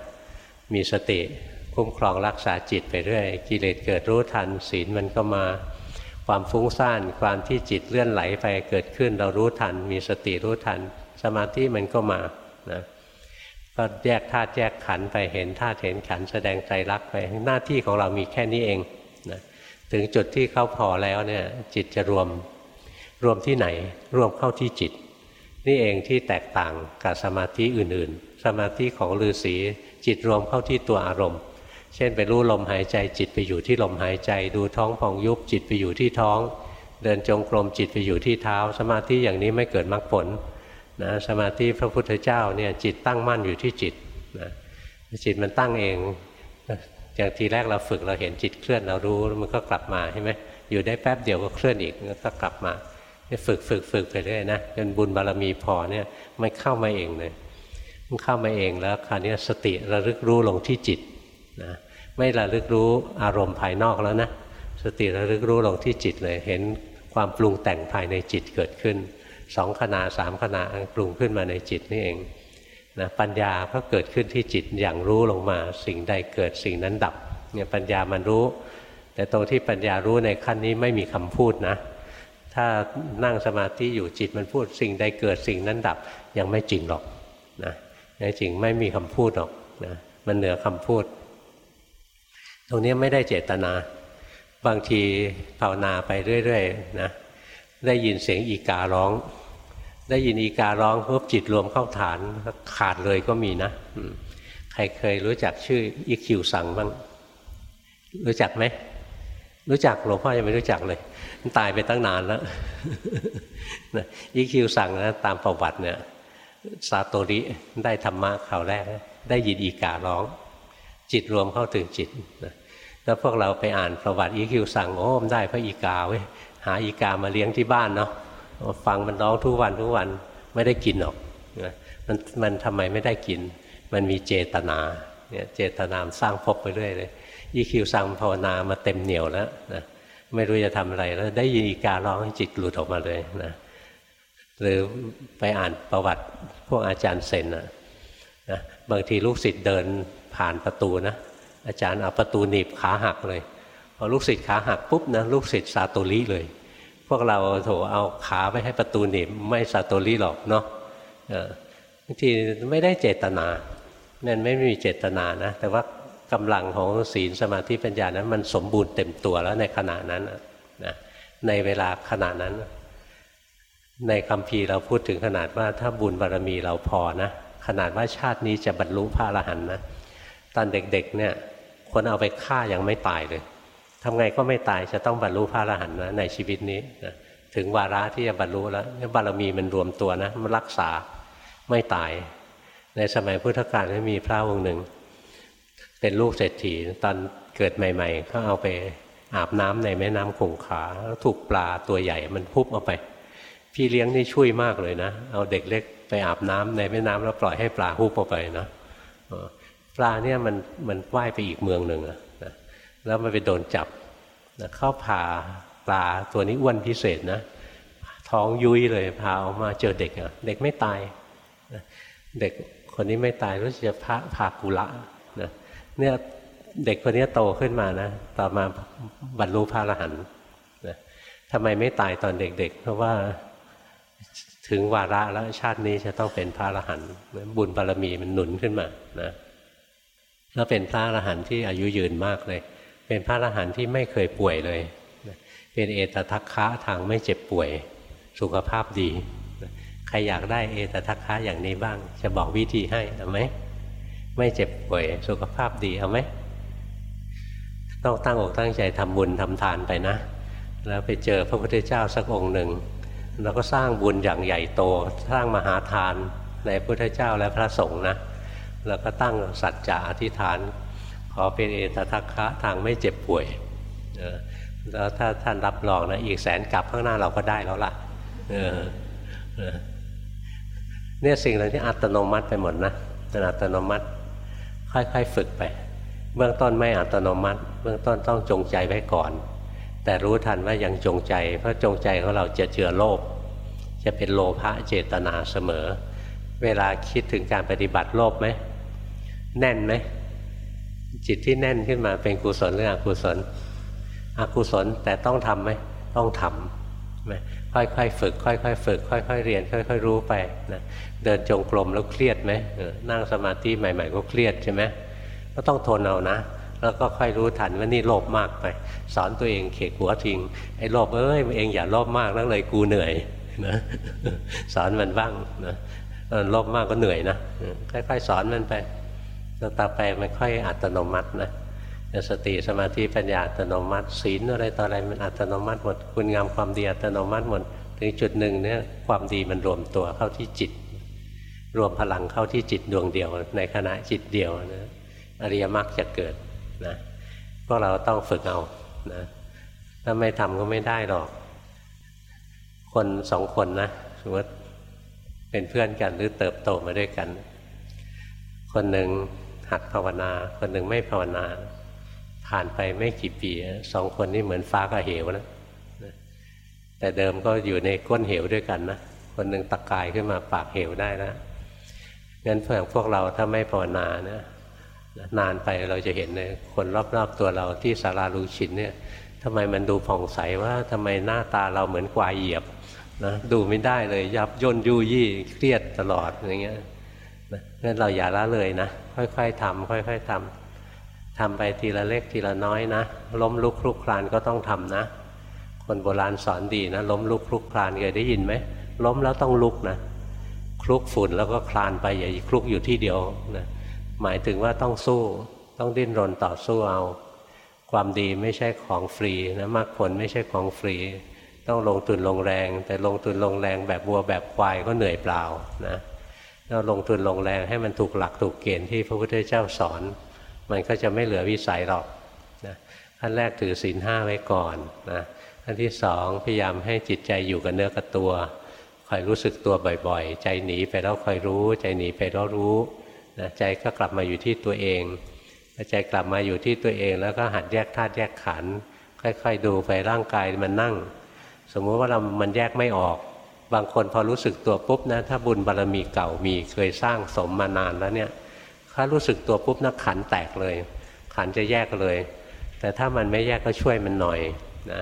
มีสติคุ้มครองรักษาจิตไปเรื่อยกิเลสเกิดรู้ทันศีลมันก็มาความฟุ้งซ่านความที่จิตเลื่อนไหลไปเกิดขึ้น เรารู้ทัน มีสติรู้ทัน สมาธิมันก็มานะ ก็แยกธาตุแยกขันไปเห็นธาตุเห็นขันแสดงใจรักไปหน้าที่ของเรามีแค่นี้เองนะถึงจุดที่เข้าพอแล้วเนี่ยจิตจะรวมรวมที่ไหน รวมเข้าที่จิต นี่เองที่แตกต่างกับสมาธิอื่นๆ สมาธิของฤาษีจิตรวมเข้าที่ตัวอารมณ์ เช่นไปรู้ลมหายใจจิตไปอยู่ที่ลมหายใจ ดูท้องพองยุบจิตไปอยู่ที่ท้อง เดินจงกรมจิตไปอยู่ที่เท้า สมาธิอย่างนี้ไม่เกิดมรรคผล นะสมาธิพระพุทธเจ้าเนี่ยจิตตั้งมั่นอยู่ที่จิตนะจิตมันตั้งเองอย่างทีแรกเราฝึกเราเห็นจิตเคลื่อนเรารู้มันก็กลับมาใช่ไหมอยู่ได้แป๊บเดียวก็เคลื่อนอีกแล้วก็กลับมาฝึกฝึกฝึกไปเรื่อยนะจนบุญบารมีพอเนี่ยไม่เข้ามาเองเลยมันเข้ามาเองแล้วคราวนี้สติระลึกรู้ลงที่จิตนะไม่ระลึกรู้อารมณ์ภายนอกแล้วนะสติระลึกรู้ลงที่จิตเลย เห็นความปรุงแต่งภายในจิตเกิดขึ้น สองขณะสามขณะปรุงขึ้นมาในจิตนี่เองนะปัญญาก็เกิดขึ้นที่จิตอย่างรู้ลงมา สิ่งใดเกิดสิ่งนั้นดับเนี่ยปัญญามันรู้ แต่ตรงที่ปัญญารู้ในขั้นนี้ไม่มีคำพูดนะ ถ้านั่งสมาธิอยู่จิตมันพูด สิ่งใดเกิดสิ่งนั้นดับยังไม่จริงหรอกนะในจริงไม่มีคำพูดหรอกนะมันเหนือคำพูด ตรงนี้ไม่ได้เจตนา บางทีภาวนาไปเรื่อยๆนะได้ยินเสียงอีการ้อง ได้ยินอีการ้องปุ๊บจิตรวมเข้าฐานขาดเลยก็มีนะใครเคยรู้จักชื่ออีคิวสังบ้างรู้จักไหมรู้จักหลวงพ่อยังไม่รู้จักเลย มันตายไปตั้งนานแล้วยี่คิวสั่งนะตามประวัติเนี่ยซาโตริได้ธรรมะข่าวแรก ได้ยินอีการ้อง จิตรวมเข้าถึงจิตนะแล้วพวกเราไปอ่านประวัติอีคิวสั่งโอ้มได้พระอีกาเว้ยหาอีกามาเลี้ยงที่บ้านเนาะ ฟังมันร้องทุกวันทุกวันไม่ได้กินหรอกมันมันทำไมไม่ได้กิน มันมีเจตนาเนี่ยเจตนามสร้างภพไปเรื่อยเลยยี่คิวสั่งภาวนามาเต็มเหนียวแล้วนะไม่รู้จะทำอะไรแล้วได้ยินอีการ้องจิตหลุดออกมาเลยนะหรือไปอ่านประวัติพวกอาจารย์เซนนะนะบางทีลูกศิษย์เดินผ่านประตูนะอาจารย์เอาประตูหนีบขาหักเลยพอลูกศิษย์ขาหักปุ๊บนะลูกศิษย์ซาโตริเลย พวกเราโถเอาขาไปให้ประตูหนีบไม่ซาโตริหรอกเนาะบางทีไม่ได้เจตนานั่นไม่มีเจตนานะ แต่ว่ากำลังของศีลสมาธิปัญญานั้นมันสมบูรณ์เต็มตัวแล้วในขณะนั้นนะในเวลาขณะนั้น ในคำพีเราพูดถึงขนาดว่าถ้าบุญบารรมีเราพอนะขนาดว่าชาตินี้จะบรรลุพระอรหันต์นะตอนเด็กๆเนี่ยคนเอาไปฆ่ายังไม่ตายเลย ทำไงก็ไม่ตายจะต้องบรรลุพระอรหันต์นะในชีวิตนี้นะถึงวาระที่จะบรรลุแล้วบารมีมันรวมตัวนะมันรักษาไม่ตาย ในสมัยพุทธกาลมีพระองค์หนึ่ง เป็นลูกเศรษฐีตอนเกิดใหม่ๆก็เอาไปอาบน้ำในแม่น้ำคงคาแล้วถูกปลาตัวใหญ่มันพุบเอาไป พี่เลี้ยงนี่ช่วยมากเลยนะ เอาเด็กเล็กไปอาบน้ำในแม่น้ำแล้วปล่อยให้ปลาพุบเอาไปนะปลาเนี่ยมันมันว่ายไปอีกเมืองหนึ่งนะ แล้วมันไปโดนจับนะเข้าผ่าปลาตัวนี้อ้วนพิเศษนะ ท้องยุยเลยพาออกมาเจอเด็กอะ เด็กไม่ตายเด็กคนนี้ไม่ตายรู้สึกจะพระพากุละนะเนี่ยเด็กคนนี้โตขึ้นมานะ ต่อมาบรรลุพระอรหันต์นะทำไมไม่ตายตอนเด็กๆ เพราะว่าถึงวาระแล้วชาตินี้จะต้องเป็นพระอรหันต์บุญบารมีมันหนุนขึ้นมานะแล้วเป็นพระอรหันต์ที่อายุยืนมากเลย เป็นพระอรหันต์ที่ไม่เคยป่วยเลย เป็นเอตทัคคะทางไม่เจ็บป่วย สุขภาพดี ใครอยากได้เอตทัคคะอย่างนี้บ้าง จะบอกวิธีให้เอาไหม ไม่เจ็บป่วย สุขภาพดีเอาไหม ต้องตั้งอกตั้งใจทำบุญทำทานไปนะ แล้วไปเจอพระพุทธเจ้าสักองค์หนึ่งเราก็สร้างบุญอย่างใหญ่โต สร้างมหาทานในพระพุทธเจ้าและพระสงฆ์นะ แล้วก็ตั้งสัจจะอธิษฐาน อเป็นเอตทัคคะทางไม่เจ็บป่วยแล้วถ้าท่านรับรองนะอีกแสนกลับข้างหน้าเราก็ได้แล้วล่ะเนี่ยสิ่งเหล่านี้อัตโนมัติไปหมดนะเป็นอัตโนมัติค่อยๆฝึกไป เบื้องต้นไม่อัตโนมัติ เบื้องต้นต้องจงใจไว้ก่อน แต่รู้ทันว่ายังจงใจ เพราะจงใจของเราจะเจือโลภจะเป็นโลภะเจตนาเสมอ เวลาคิดถึงการปฏิบัติโลภไหมแน่นไหม จิตที่แน่นขึ้นมาเป็นกุศลหรืออกุศล อกุศลแต่ต้องทำไหมต้องทำค่อยๆฝึก ค่อยๆฝึก ค่อย ๆ เรียน ค่อย ๆ รู้ไปนะเดินจงกรมแล้วเครียดไหมนั่งสมาธิใหม่ ๆ ก็เครียดใช่ไหมก็ต้องทนเอานะ แล้วก็ค่อยรู้ทันว่านี่โลภมากไป สอนตัวเองเขกหัวทิ้งไอ้โลภเอ้ยเองอย่าโลภมากแล้วเลยกูเหนื่อยนะสอนมันบ้างนะโลภมากก็เหนื่อยนะค่อยๆสอนมันไป แล้วต่อไปมันค่อยอัตโนมัตินะสติสมาธิปัญญาอัตโนมัติศีลอะไรต่ออะไรมันอัตโนมัติหมดคุณงามความดีอัตโนมัติหมดถึงจุดหนึ่งเนี่ยความดีมันรวมตัวเข้าที่จิต รวมพลังเข้าที่จิตดวงเดียว ในขณะจิตเดียวนะอริยมรรคจะเกิดนะพวกเราต้องฝึกเอานะถ้าไม่ทำก็ไม่ได้หรอก คนสองคนนะสมมติเป็นเพื่อนกันหรือเติบโตมาด้วยกัน คนหนึ่ง หัดภาวนา คนหนึ่งไม่ภาวนา ผ่านไปไม่กี่ปีสองคนนี้เหมือนฟ้ากับเหวนะแต่เดิมก็อยู่ในก้นเหวด้วยกันนะคนหนึ่งตะกายขึ้นมาปากเหวได้นะงั้นเพื่อพวกเราถ้าไม่ภาวนานะนานไปเราจะเห็นเลยคนรอบๆตัวเราที่สาราลูชินเนี่ยทำไมมันดูผ่องใสว่าทำไมหน้าตาเราเหมือนกวายเหยียบนะดูไม่ได้เลยยับย่นยุยี่เครียดตลอดอย่างเงี้ย งั้นเราอย่าละเลยนะ ค่อยๆทำค่อย ๆทำทำไปทีละเล็กทีละน้อยนะ ล้มลุกคลุกคลานก็ต้องทำนะ คนโบราณสอนดีนะ ล้มลุกคลุกคลานเคยได้ยินไหม ล้มแล้วต้องลุกนะคลุกฝุ่นแล้วก็คลานไปอย่าคลุกอยู่ที่เดียวนะหมายถึงว่าต้องสู้ ต้องดิ้นรนต่อสู้เอา ความดีไม่ใช่ของฟรีนะมรรคผลไม่ใช่ของฟรี ต้องลงทุนลงแรง แต่ลงทุนลงแรงแบบวัวแบบควายก็เหนื่อยเปล่านะ เราลงทุนลงแรงให้มันถูกหลักถูกเกณฑ์ที่พระพุทธเจ้าสอน มันก็จะไม่เหลือวิสัยหรอกนะขั้นแรกถือศีลห้าไว้ก่อนนะขั้นที่สองพยายามให้จิตใจอยู่กับเนื้อกับตัวคอยรู้สึกตัวบ่อยๆ ใจหนีไปแล้วคอยรู้ ใจหนีไปแล้วรู้นะใจก็กลับมาอยู่ที่ตัวเองใจกลับมาอยู่ที่ตัวเอง แล้วก็หัดแยกธาตุแยกขันธ์ค่อยๆดูไปร่างกายมันนั่ง สมมุติว่าเรามันแยกไม่ออก บางคนพอรู้สึกตัวปุ๊บนะถ้าบุญบารรมีเก่ามีเคยสร้างสมมานานแล้วเนี่ยถ้ารู้สึกตัวปุ๊บนะขันแตกเลย ขันจะแยกเลย แต่ถ้ามันไม่แยกก็ช่วยมันหน่อยนะ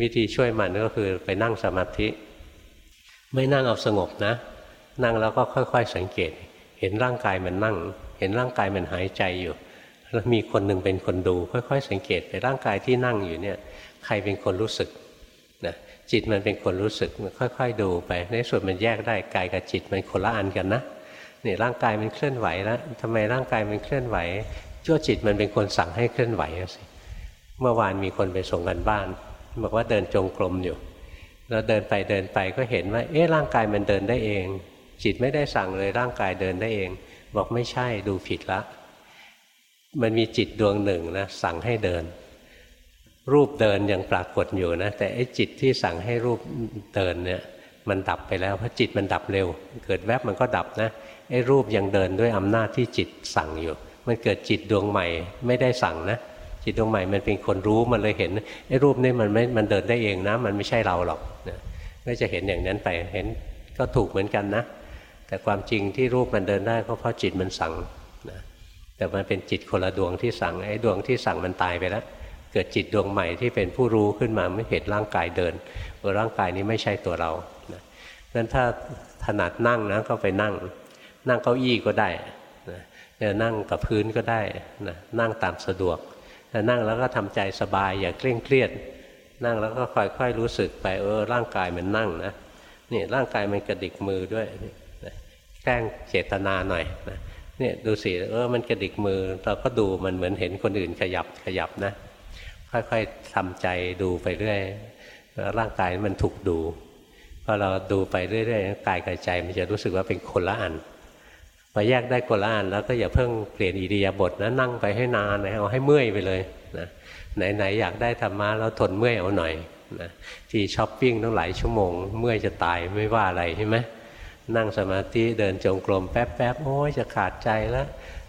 วิธีช่วยมันก็คือไปนั่งสมาธิ ไม่นั่งเอาสงบนะ นั่งแล้วก็ค่อย ๆ สังเกต เห็นร่างกายมันนั่ง เห็นร่างกายมันหายใจอยู่ แล้วมีคนหนึ่งเป็นคนดู ค่อย ๆ สังเกตไปร่างกายที่นั่งอยู่เนี่ย ใครเป็นคนรู้สึก จิตมันเป็นคนรู้สึกมันค่อย ๆ ดูไป ในส่วนมันแยกได้กายกับจิตมันคนละอันกันนะนี่ร่างกายมันเคลื่อนไหวแล้วทำไมร่างกายมันเคลื่อนไหวจ้วจิตมันเป็นคนสั่งให้เคลื่อนไหวสิเมื่อวานมีคนไปส่งกันบ้าน บอกว่าเดินจงกรมอยู่เราเดินไปเดินไปก็เห็นว่า เอ๊ะร่างกายมันเดินได้เอง จิตไม่ได้สั่งเลยร่างกายเดินได้เอง บอกไม่ใช่ดูผิดละ มันมีจิตดวงหนึ่งนะสั่งให้เดิน รูปเดินยังปรากฏอยู่นะแต่ไอ้จิตที่สั่งให้รูปเดินเนี่ยมันดับไปแล้วเพราะจิตมันดับเร็ว เกิดแวบมันก็ดับนะไอ้รูปยังเดินด้วยอำนาจที่จิตสั่งอยู่ มันเกิดจิตดวงใหม่ไม่ได้สั่งนะจิตดวงใหม่มันเป็นคนรู้มันเลยเห็นไอ้รูปนี่มันไม่มันเดินได้เองนะ มันไม่ใช่เราหรอกนะก็จะเห็นอย่างนั้นไปเห็นก็ถูกเหมือนกันนะ แต่ความจริงที่รูปมันเดินได้ก็เพราะจิตมันสั่งนะแต่มันเป็นจิตคนละดวงที่สั่งไอ้ดวงที่สั่งมันตายไปแล้ว เกิดจิตดวงใหม่ที่เป็นผู้รู้ขึ้นมาไม่เห็นร่างกายเดินว่าร่างกายนี้ไม่ใช่ตัวเรานะนั้นถ้าถนัดนั่งนะก็ไปนั่ง นั่งเก้าอี้ก็ได้นะนั่งกับพื้นก็ได้นะนั่งตามสะดวกนั่งแล้วก็ทำใจสบายอย่าเคร่งเครียด นั่งแล้วก็ค่อยๆรู้สึกไปเออร่างกายมันนั่งนะนี่ร่างกายมันกระดิกมือด้วยแกล้งเจตนาหน่อยนะเนี่ยดูสิเออมันกระดิกมือเราก็ดูมันเหมือนเห็นคนอื่นขยับขยับนะ ค่อยๆทำใจดูไปเรื่อยร่างกายมันถูกดูพอเราดูไปเรื่อยๆกายกับใจมันจะรู้สึกว่าเป็นคนละอันพอแยกได้คนละอันแล้วก็อย่าเพิ่งเปลี่ยนอิริยาบถนะนั่งไปให้นานนะเอาให้เมื่อยไปเลยนะไหนๆอยากได้ธรรมะแล้วทนเมื่อยเอาหน่อยนะที่ช้อปปิ้งตั้งหลายชั่วโมง เมื่อยจะตายไม่ว่าอะไรใช่ไหมนั่งสมาธิเดินจงกรมแป๊บๆโอ้ยจะขาดใจแล้ว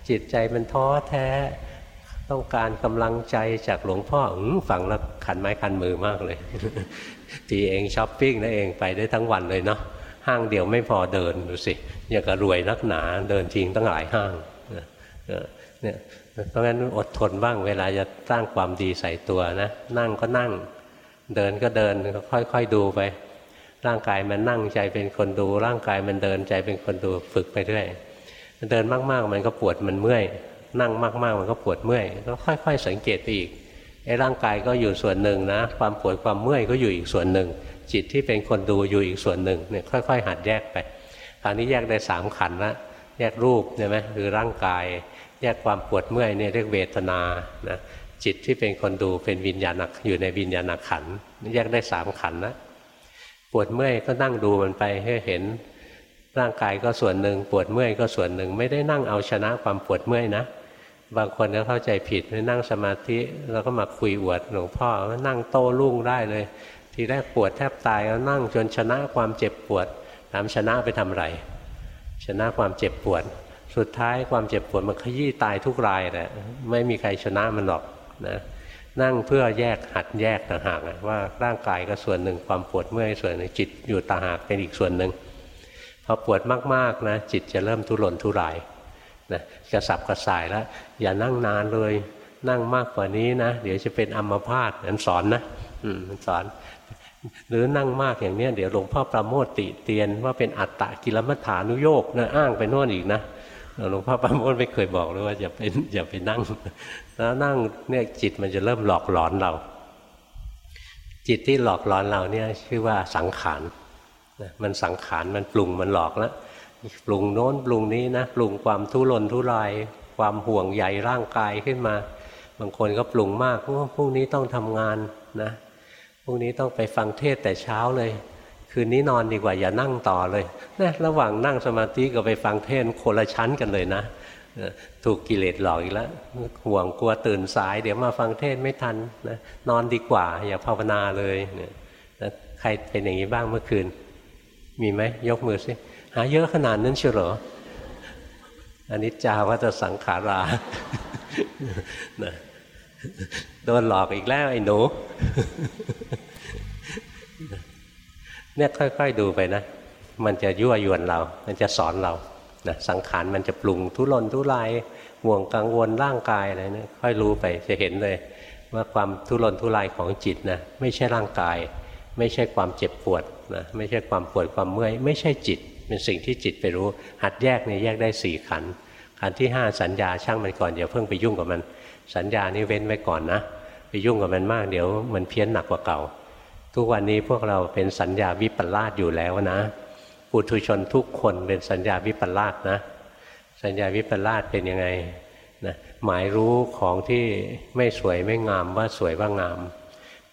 จิตใจมันท้อแท้ ต้องการกำลังใจจากหลวงพ่อฟังแล้วขันไม้ขันมือมากเลย ทีเองช้อปปิ้งนั่นเองไปได้ทั้งวันเลยเนาะห้างเดียวไม่พอเดินดูสิอยากจะรวยนักหนาเดินจริงตั้งหลายห้างเนี่ยเพราะงั้นอดทนบ้างเวลาจะสร้างความดีใส่ตัวนะ นั่งก็นั่ง เดินก็เดินค่อยๆดูไป ร่างกายมันนั่งใจเป็นคนดู ร่างกายมันเดินใจเป็นคนดูฝึกไปเรื่อยเดินมากๆ มันก็ปวดมันเมื่อย นั่งมากๆ มันก็ปวดเมื่อย ก็ค่อย ๆ สังเกตไปอีกไอ้ร่างกายก็อยู่ส่วนหนึ่งนะ ความปวดความเมื่อยก็อยู่อีกส่วนหนึ่ง จิตที่เป็นคนดูอยู่อีกส่วนหนึ่งเนี่ยค่อย ๆ หัดแยกไปคราวนี้แยกได้สามขันละแยกรูปใช่ไหมหรือร่างกาย แยกความปวดเมื่อยเนี่ยเรียกเวทนานะจิตที่เป็นคนดูเป็นวิญญาณอยู่ในวิญญาณขันแยกได้สามขันนะปวดเมื่อยก็นั่งดูมันไปให้เห็นร่างกายก็ส่วนหนึ่งปวดเมื่อยก็ส่วนหนึ่งไม่ได้นั่งเอาชนะความปวดเมื่อยนะ บางคนก็เข้าใจผิดไปนั่งสมาธิแล้วก็มาคุยอวดหลวงพ่อว่านั่งโต้รุ่งได้เลย ทีแรกปวดแทบตายแล้วนั่งจนชนะความเจ็บปวดถามชนะไปทำไร ชนะความเจ็บปวด สุดท้ายความเจ็บปวดมันขยี้ตายทุกรายแหละไม่มีใครชนะมันหรอกนะนั่งเพื่อแยกหัดแยกต่างหากว่าร่างกายก็ส่วนหนึ่งความปวดเมื่อยส่วนหนึ่งจิตอยู่ต่างหากเป็นอีกส่วนหนึ่งพอปวดมากๆนะจิตจะเริ่มทุรนทุราย นะกระสับกระส่ายแล้วอย่านั่งนานเลย นั่งมากกว่านี้นะ เดี๋ยวจะเป็นอัมพาตนั่นสอนนะอืมสอน หรือนั่งมากอย่างนี้เดี๋ยวหลวงพ่อประโมทติเตียนว่าเป็นอัตตะกิลมัฐานุโยกนะอ้างไปโน่นอีกนะหลวงพ่อประโมทไม่เคยบอกเลยว่าอย่าไปอย่าไปนั่งแล้วนั่งเนี่ยจิตมันจะเริ่มหลอกหลอนเรา จิตที่หลอกหลอนเราเนี่ยชื่อว่าสังขารมันสังขารมันปรุงมันหลอกแล้ว ปรุงโน้นปรุงนี้นะปรุงความทุรนทุราย ความห่วงใยร่างกายขึ้นมา บางคนก็ปรุงมากว่าพรุ่งนี้ต้องทำงานนะพรุ่งนี้ต้องไปฟังเทศแต่เช้าเลย คืนนี้นอนดีกว่าอย่านั่งต่อเลยนะระหว่างนั่งสมาธิกับไปฟังเทศคนละชั้นกันเลยนะถูกกิเลสหลอกอีกแล้วห่วงกลัวตื่นสาย เดี๋ยวมาฟังเทศไม่ทันนะนอนดีกว่า อย่าภาวนาเลยนะใครเป็นอย่างนี้บ้างเมื่อคืน มีไหมยกมือสิ หาเยอะขนาดนั้นเชียวเหรออันนี้จาวัตสังขารานะโดนหลอกอีกแล้วไอ้หนูเนี่ยค่อย ๆ ดูไปนะ มันจะยั่วยวนเรา มันจะสอนเรานะสังขารมันจะปรุงทุรนทุรายห่วงกังวลร่างกายอะไรเนี่ยค่อยรู้ไปจะเห็นเลย ว่าความทุรนทุรายของจิตนะไม่ใช่ร่างกาย ไม่ใช่ความเจ็บปวดนะไม่ใช่ความปวดความเมื่อย ไม่ใช่จิต เป็นสิ่งที่จิตไปรู้ หัดแยกเนี่ยแยกได้สี่ขันขันที่ห้าสัญญาช่างมันก่อนอย่าเพิ่งไปยุ่งกับมัน สัญญานี่เว้นไว้ก่อนนะ ไปยุ่งกับมันมากเดี๋ยวมันเพี้ยนหนักกว่าเก่า ทุกวันนี้พวกเราเป็นสัญญาวิปลาสอยู่แล้วนะปุถุชนทุกคนเป็นสัญญาวิปลาสนะ สัญญาวิปลาสเป็นยังไงนะหมายรู้ของที่ไม่สวยไม่งามว่าสวยว่างาม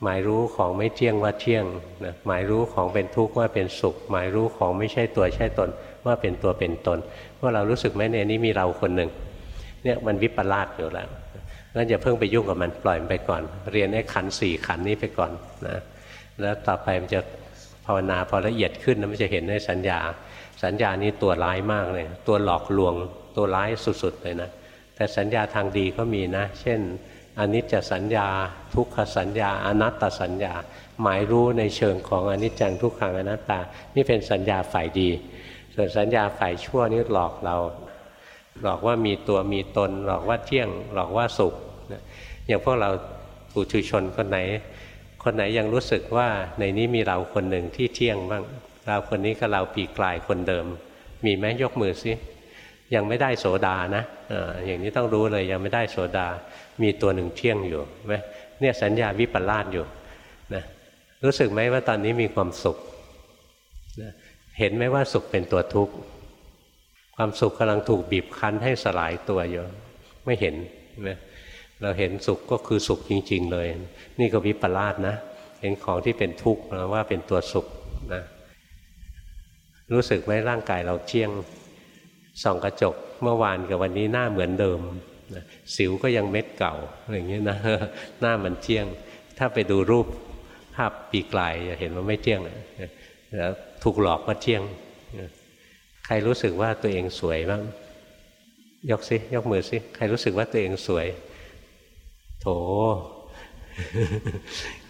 หมายรู้ของไม่เที่ยงว่าเที่ยงนะหมายรู้ของเป็นทุกข์ว่าเป็นสุข หมายรู้ของไม่ใช่ตัวใช่ตนว่าเป็นตัวเป็นตนว่าเรารู้สึกไหมในนี้มีเราคนหนึ่งเนี่ยมันวิปลาสอยู่แล้วงั้นอย่าเพิ่งไปยุ่งกับมันปล่อยมันไปก่อน เรียนไอ้ขันสี่ขันนี้ไปก่อนนะแล้วต่อไปมันจะภาวนาพอละเอียดขึ้นนะมันจะเห็นในสัญญา สัญญานี้ตัวร้ายมากเลยตัวหลอกลวงตัวร้ายสุดๆเลยนะแต่สัญญาทางดีก็มีนะ เช่น อนิจจสัญญา ทุกขสัญญา อนัตตสัญญา หมายรู้ในเชิงของอนิจจังทุกขังอนัตตา นี่เป็นสัญญาฝ่ายดี ส่วนสัญญาฝ่ายชั่วนี่หลอกเรา หลอกว่ามีตัวมีตน หลอกว่าเที่ยง หลอกว่าสุข อย่างพวกเราปุถุชนคนไหน คนไหนยังรู้สึกว่าในนี้มีเราคนหนึ่งที่เที่ยงบ้าง เราคนนี้ก็เราปีกลายคนเดิม มีไหมยกมือซิยังไม่ได้โสดานะออย่างนี้ต้องรู้เลยยังไม่ได้โสดา มีตัวหนึ่งเที่ยงอยู่ไหมเนี่ยสัญญาวิปลาสอยู่นะรู้สึกไหมว่าตอนนี้มีความสุขนะเห็นไหมว่าสุขเป็นตัวทุกข์ความสุขกำลังถูกบีบคั้นให้สลายตัวอยู่ไม่เห็นไหมเราเห็นสุขก็คือสุขจริง ๆ เลย นี่ก็วิปลาสนะ เห็นของที่เป็นทุกข์ว่าเป็นตัวสุขนะรู้สึกไหมร่างกายเราเที่ยงส่องกระจกเมื่อวานกับวันนี้หน้าเหมือนเดิม นะสิวก็ยังเม็ดเก่าอะไรอย่างเงี้ยนะหน้ามันเที่ยง ถ้าไปดูรูปภาพปีกลายจะเห็นว่าไม่เที่ยงแล้วถูกหลอกว่าเที่ยง ใครรู้สึกว่าตัวเองสวยบ้างยกซิยกมือซิใครรู้สึกว่าตัวเองสวย โถ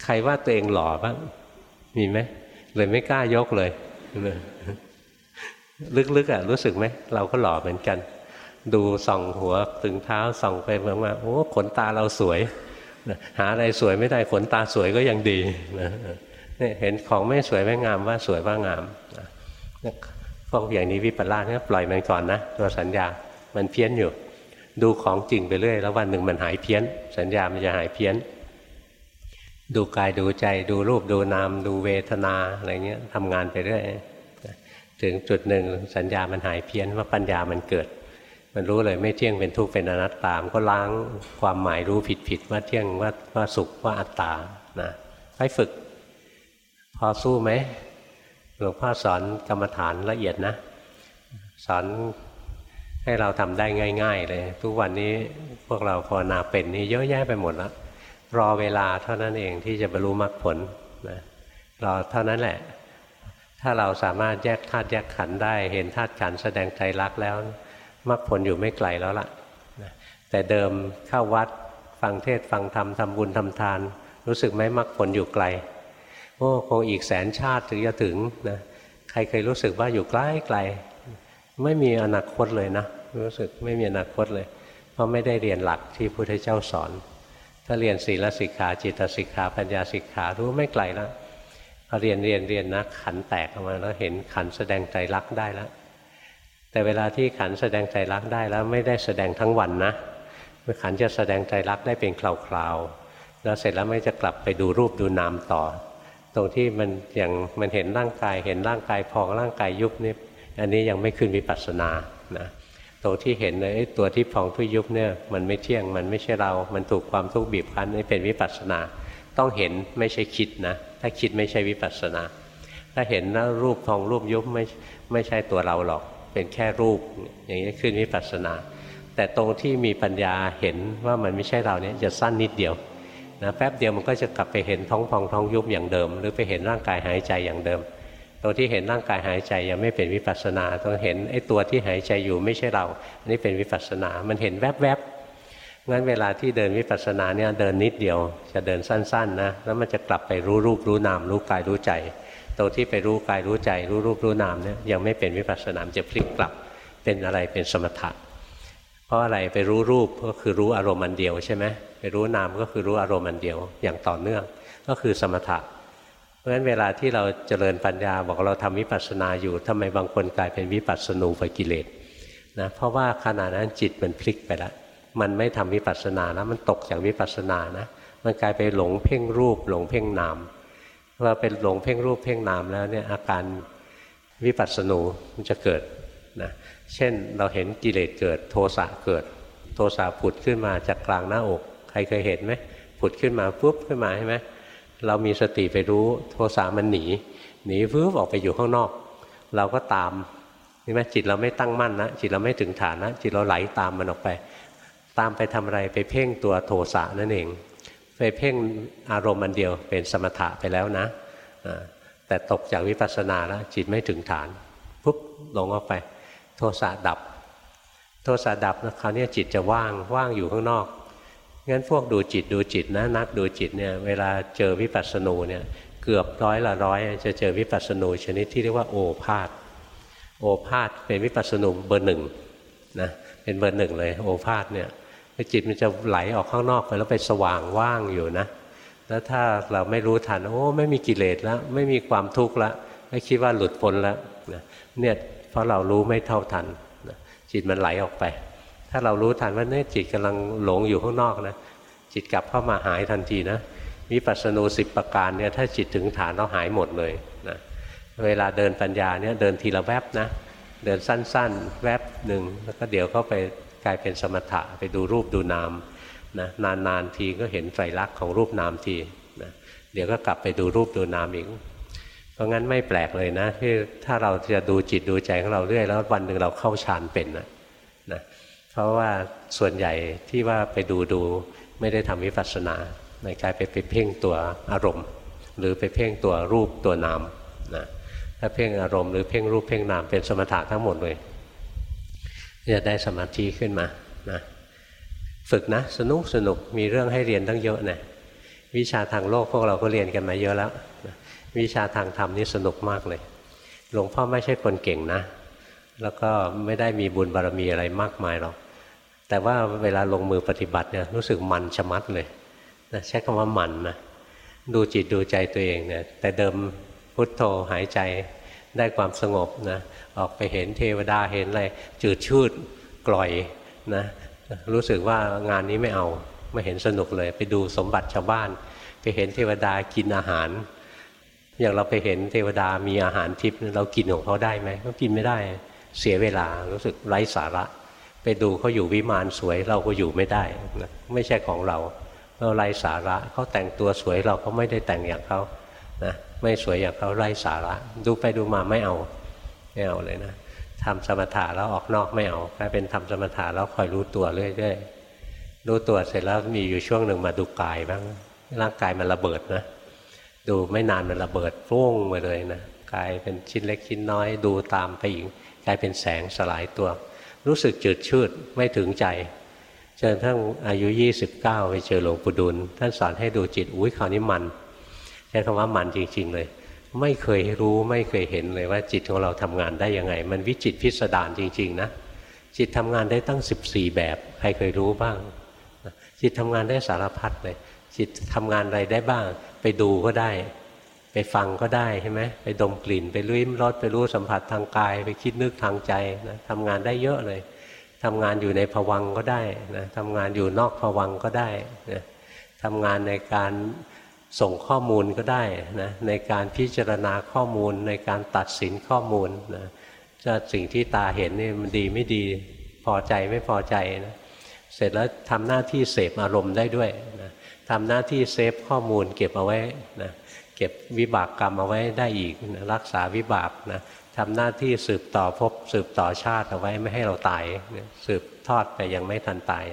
ใครว่าตัวเองหล่อบ้างมีไหมเลยไม่กล้ายกเลยลึกๆอะ รู้สึกไหมเราก็หล่อเหมือนกัน ดูส่องหัวถึงเท้าส่องไปมาโอ้ขนตาเราสวยหาอะไรสวยไม่ได้ขนตาสวยก็ยังดีนะนี่เห็นของไม่สวยไม่งามว่าสวยว่างามพวกอย่างนี้วิปลาสเนี่ยปล่อยมันก่อนนะตัวสัญญา มันเพี้ยนอยู่ ดูของจริงไปเรื่อยแล้ววันหนึ่งมันหายเพี้ยน สัญญามันจะหายเพี้ยน ดูกายดูใจดูรูปดูนาม ดูเวทนาอะไรเงี้ยทำงานไปเรื่อยถึงจุดหนึ่งสัญญามันหายเพี้ยนว่าปัญญามันเกิด มันรู้เลยไม่เที่ยงเป็นทุกข์เป็นอนัตตามก็ล้างความหมายรู้ผิดผิดว่าเที่ยงว่าว่าสุขว่าอัตตานะไปฝึก พอสู้ไหมหลวงพ่อสอนกรรมฐานละเอียดนะ สอนให้เราทำได้ง่าย ๆ เลย ทุกวันนี้พวกเราภาวนาเป็นนี่เยอะแยะไปหมดแล้วรอเวลาเท่านั้นเองที่จะบรรลุมรรคผลนะรอเท่านั้นแหละ ถ้าเราสามารถแยกธาตุแยกขันธ์ได้ เห็นธาตุขันธ์แสดงใจรักแล้ว มรรคผลอยู่ไม่ไกลแล้วล่ะนะแต่เดิมเข้าวัดฟังเทศฟังธรรมทำบุญทำทาน รู้สึกไหมมรรคผลอยู่ไกลโอ้คงอีกแสนชาติถึงจะถึงนะใครเคยรู้สึกว่าอยู่ใกล้ไกล ไม่มีอนาคตเลยนะ รู้สึกไม่มีอนาคตเลย เพราะไม่ได้เรียนหลักที่พุทธเจ้าสอน ถ้าเรียนศีลสิกขาจิตสิกขาปัญญาสิกขารู้ไม่ไกลแล้วพอเรียนเรียนเรียนนะขันแตกออกมาแล้วเห็นขันแสดงใจรักได้แล้ว แต่เวลาที่ขันแสดงใจรักได้แล้วไม่ได้แสดงทั้งวันนะขันจะแสดงใจรักได้เป็นคราวๆแล้วเสร็จแล้วไม่จะกลับไปดูรูปดูนามต่อ ตรงที่มันอย่างมันเห็นร่างกาย เห็นร่างกายพองร่างกายยุบนี่อันนี้ยังไม่ขึ้นวิปัสสนานะตรงที่เห็นเลยตัวที่พองทุยุบเนี่ยมันไม่เที่ยงมันไม่ใช่เรา มันถูกความทุกข์บีบคั้นนี่เป็นวิปัสสนา ต้องเห็นไม่ใช่คิดนะ ถ้าคิดไม่ใช่วิปัสสนา ถ้าเห็นแล้วรูปพองรูปยุบไม่ไม่ใช่ตัวเราหรอก เป็นแค่รูป อย่างนี้ขึ้นวิปัสสนา แต่ตรงที่มีปัญญาเห็นว่ามันไม่ใช่เราเนี่ยจะสั้นนิดเดียวนะแป๊บเดียวมันก็จะกลับไปเห็นท้องพองท้องยุบอย่างเดิม หรือไปเห็นร่างกายหายใจอย่างเดิม ตรงที่เห็นร่างกายหายใจยังไม่เป็นวิปัสสนาต้องเห็นไอ้ตัวที่หายใจอยู่ไม่ใช่เราอันนี้เป็นวิปัสสนา มันเห็นแวบๆงั้นเวลาที่เดินวิปัสสนาเนี่ยเดินนิดเดียว จะเดินสั้นๆนะแล้วมันจะกลับไปรู้รูปรู้นามรู้กายรู้ใจ ตรงที่ไปรู้กายรู้ใจรู้รูปรู้นามเนี่ยยังไม่เป็นวิปัสสนามจะพลิกกลับเป็นอะไรเป็นสมถะเพราะอะไรไปรู้รูปก็คือรู้อารมณ์อันเดียวใช่ไหมไปรู้นามก็คือรู้อารมณ์อันเดียวอย่างต่อเนื่องก็คือสมถะเพราะฉะนั้นเวลาที่เราเจริญปัญญาบอกเราทำวิปัสสนาอยู่ทำไมบางคนกลายเป็นวิปัสสนูไปกิเลสนะเพราะว่าขณะนั้นจิตมันพลิกไปแล้วมันไม่ทำวิปัสสนาแล้วมันตกจากวิปัสสนานะมันกลายไปหลงเพ่งรูปหลงเพ่งนาม เราเป็นหลงเพ่งรูปเพ่งนามแล้วเนี่ยอาการวิปัสสนูมันจะเกิดนะเช่นเราเห็นกิเลสเกิดโทสะเกิด โทสะผุดขึ้นมาจากกลางหน้าอก ใครเคยเห็นไหมผุดขึ้นมาปุ๊บขึ้นมาใช่ไหมเรามีสติไปรู้โทสะมันหนีหนีฟื้บออกไปอยู่ข้างนอก เราก็ตามเห็นไหมจิตเราไม่ตั้งมั่นนะจิตเราไม่ถึงฐานนะจิตเราไหลตามมันออกไป ตามไปทำอะไรไปเพ่งตัวโทสะนั่นเอง ไปเพ่งอารมณ์อันเดียวเป็นสมถะไปแล้วนะแต่ตกจากวิปัสสนาแล้วจิตไม่ถึงฐานปุ๊บลงออกไป โทสะดับ โทสะดับนะคราวนี้จิตจะว่างว่างอยู่ข้างนอกงั้นพวกดูจิตดูจิตนะนักดูจิตเนี่ยเวลาเจอวิปัสสนูเนี่ยเกือบร้อยละร้อยจะเจอวิปัสสนูชนิดที่เรียกว่าโอภาษโอภาษเป็นวิปัสสนูเบอร์หนึ่งนะเป็นเบอร์หนึ่งเลยโอภาษเนี่ย จิตมันจะไหลออกข้างนอกไปแล้วไปสว่างว่างอยู่นะ แล้วถ้าเราไม่รู้ทันโอ้ไม่มีกิเลสแล้ว ไม่มีความทุกข์แล้วไม่คิดว่าหลุดพ้นแล้วเนี่ยเพราะเรารู้ไม่เท่าทันจิตมันไหลออกไป ถ้าเรารู้ทันว่าเนี่ยจิตกำลังหลงอยู่ข้างนอกนะจิตกลับเข้ามาหายทันทีนะวิปัสสนูสิบประการเนี่ยถ้าจิตถึงฐานเราหายหมดเลยนะเวลาเดินปัญญาเนี่ยเดินทีละแวบนะเดินสั้น ๆ แวบหนึ่งแล้วก็เดี๋ยวเข้าไป กลายเป็นสมถะไปดูรูปดูนามนะนานๆทีก็เห็นไตรลักษณ์ของรูปนามทีนะเดี๋ยวก็กลับไปดูรูปดูนามอีกเพราะงั้นไม่แปลกเลยนะที่ถ้าเราจะดูจิตดูใจของเราเรื่อย แล้ววันหนึ่งเราเข้าฌานเป็นนะนะเพราะว่าส่วนใหญ่ที่ว่าไปดูดูไม่ได้ทำวิปัสสนาในกายไปไปเพ่งตัวอารมณ์ หรือไปเพ่งตัวรูปตัวนามนะถ้าเพ่งอารมณ์หรือเพ่งรูปเพ่งนามเป็นสมถะทั้งหมดเลย จะได้สมาธิขึ้นมานะฝึกนะ สนุกสนุกมีเรื่องให้เรียนตั้งเยอะนะวิชาทางโลกพวกเราก็เรียนกันมาเยอะแล้ววิชาทางธรรมนี่สนุกมากเลย หลวงพ่อไม่ใช่คนเก่งนะ แล้วก็ไม่ได้มีบุญบารรมีอะไรมากมายหรอกแต่ว่าเวลาลงมือปฏิบัติเนี่ยรู้สึกมันชะมัดเลยนะใช้คำว่ามันนะดูจิตดูใจตัวเองเนี่ยแต่เดิมพุทโธหายใจ ได้ความสงบนะออกไปเห็นเทวดาเห็นอะไรจืดชืดกล่อยนะรู้สึกว่างานนี้ไม่เอาไม่เห็นสนุกเลย ไปดูสมบัติชาวบ้าน ไปเห็นเทวดากินอาหาร อย่างเราไปเห็นเทวดามีอาหารทิพย์เรากินของเขาได้ไหมก็กินไม่ได้เสียเวลารู้สึกไร้สาระ ไปดูเขาอยู่วิมานสวยเราก็อยู่ไม่ได้นะไม่ใช่ของเราเราไร้สาระเขาแต่งตัวสวยเราก็ไม่ได้แต่งอย่างเขานะ ไม่สวยอย่างเขาไร้สาระ ดูไปดูมาไม่เอาไม่เอาเลยนะทำสมถะแล้วออกนอกไม่เอากลายเป็นทำสมถะแล้วคอยรู้ตัวเรื่อยๆรู้ตัวเสร็จแล้วมีอยู่ช่วงหนึ่งมาดูกายบ้างร่างกายมันระเบิดนะ ดูไม่นานมันระเบิดฟุ้งไปเลยนะกายเป็นชิ้นเล็กชิ้นน้อย ดูตามไปอีกกลายเป็นแสงสลายตัว รู้สึกจืดชืดไม่ถึงใจจนทั้งอายุ 29 ไปเจอหลวงปู่ดุลท่านสอนให้ดูจิตอุ้ยคราวนี้มัน ใช้คำว่ามันจริง ๆ เลย ไม่เคยรู้ไม่เคยเห็นเลยว่าจิตของเราทำงานได้ยังไง มันวิจิตพิสดารจริง ๆ นะจิตทำงานได้ตั้ง 14 แบบ ใครเคยรู้บ้าง จิตทำงานได้สารพัดเลย จิตทำงานอะไรได้บ้าง ไปดูก็ได้ ไปฟังก็ได้ใช่ไหมไปดมกลิ่น ไปลิ้มรสไปรู้สัมผัสทางกาย ไปคิดนึกทางใจนะทำงานได้เยอะเลยทำงานอยู่ในผวังก็ได้นะทำงานอยู่นอกผวังก็ได้นะทำงานในการ ส่งข้อมูลก็ได้นะในการพิจารณาข้อมูลในการตัดสินข้อมูลนะจะสิ่งที่ตาเห็นนี่มันดีไม่ดีพอใจไม่พอใจนะเสร็จแล้วทำหน้าที่เสพอารมณ์ได้ด้วยนะทำหน้าที่เซฟข้อมูลเก็บเอาไว้นะเก็บวิบากกรรมเอาไว้ได้อีกนะรักษาวิบากนะทำหน้าที่สืบต่อพบสืบต่อชาติเอาไว้ไม่ให้เราตาย สืบทอดไปยังไม่ทันตาย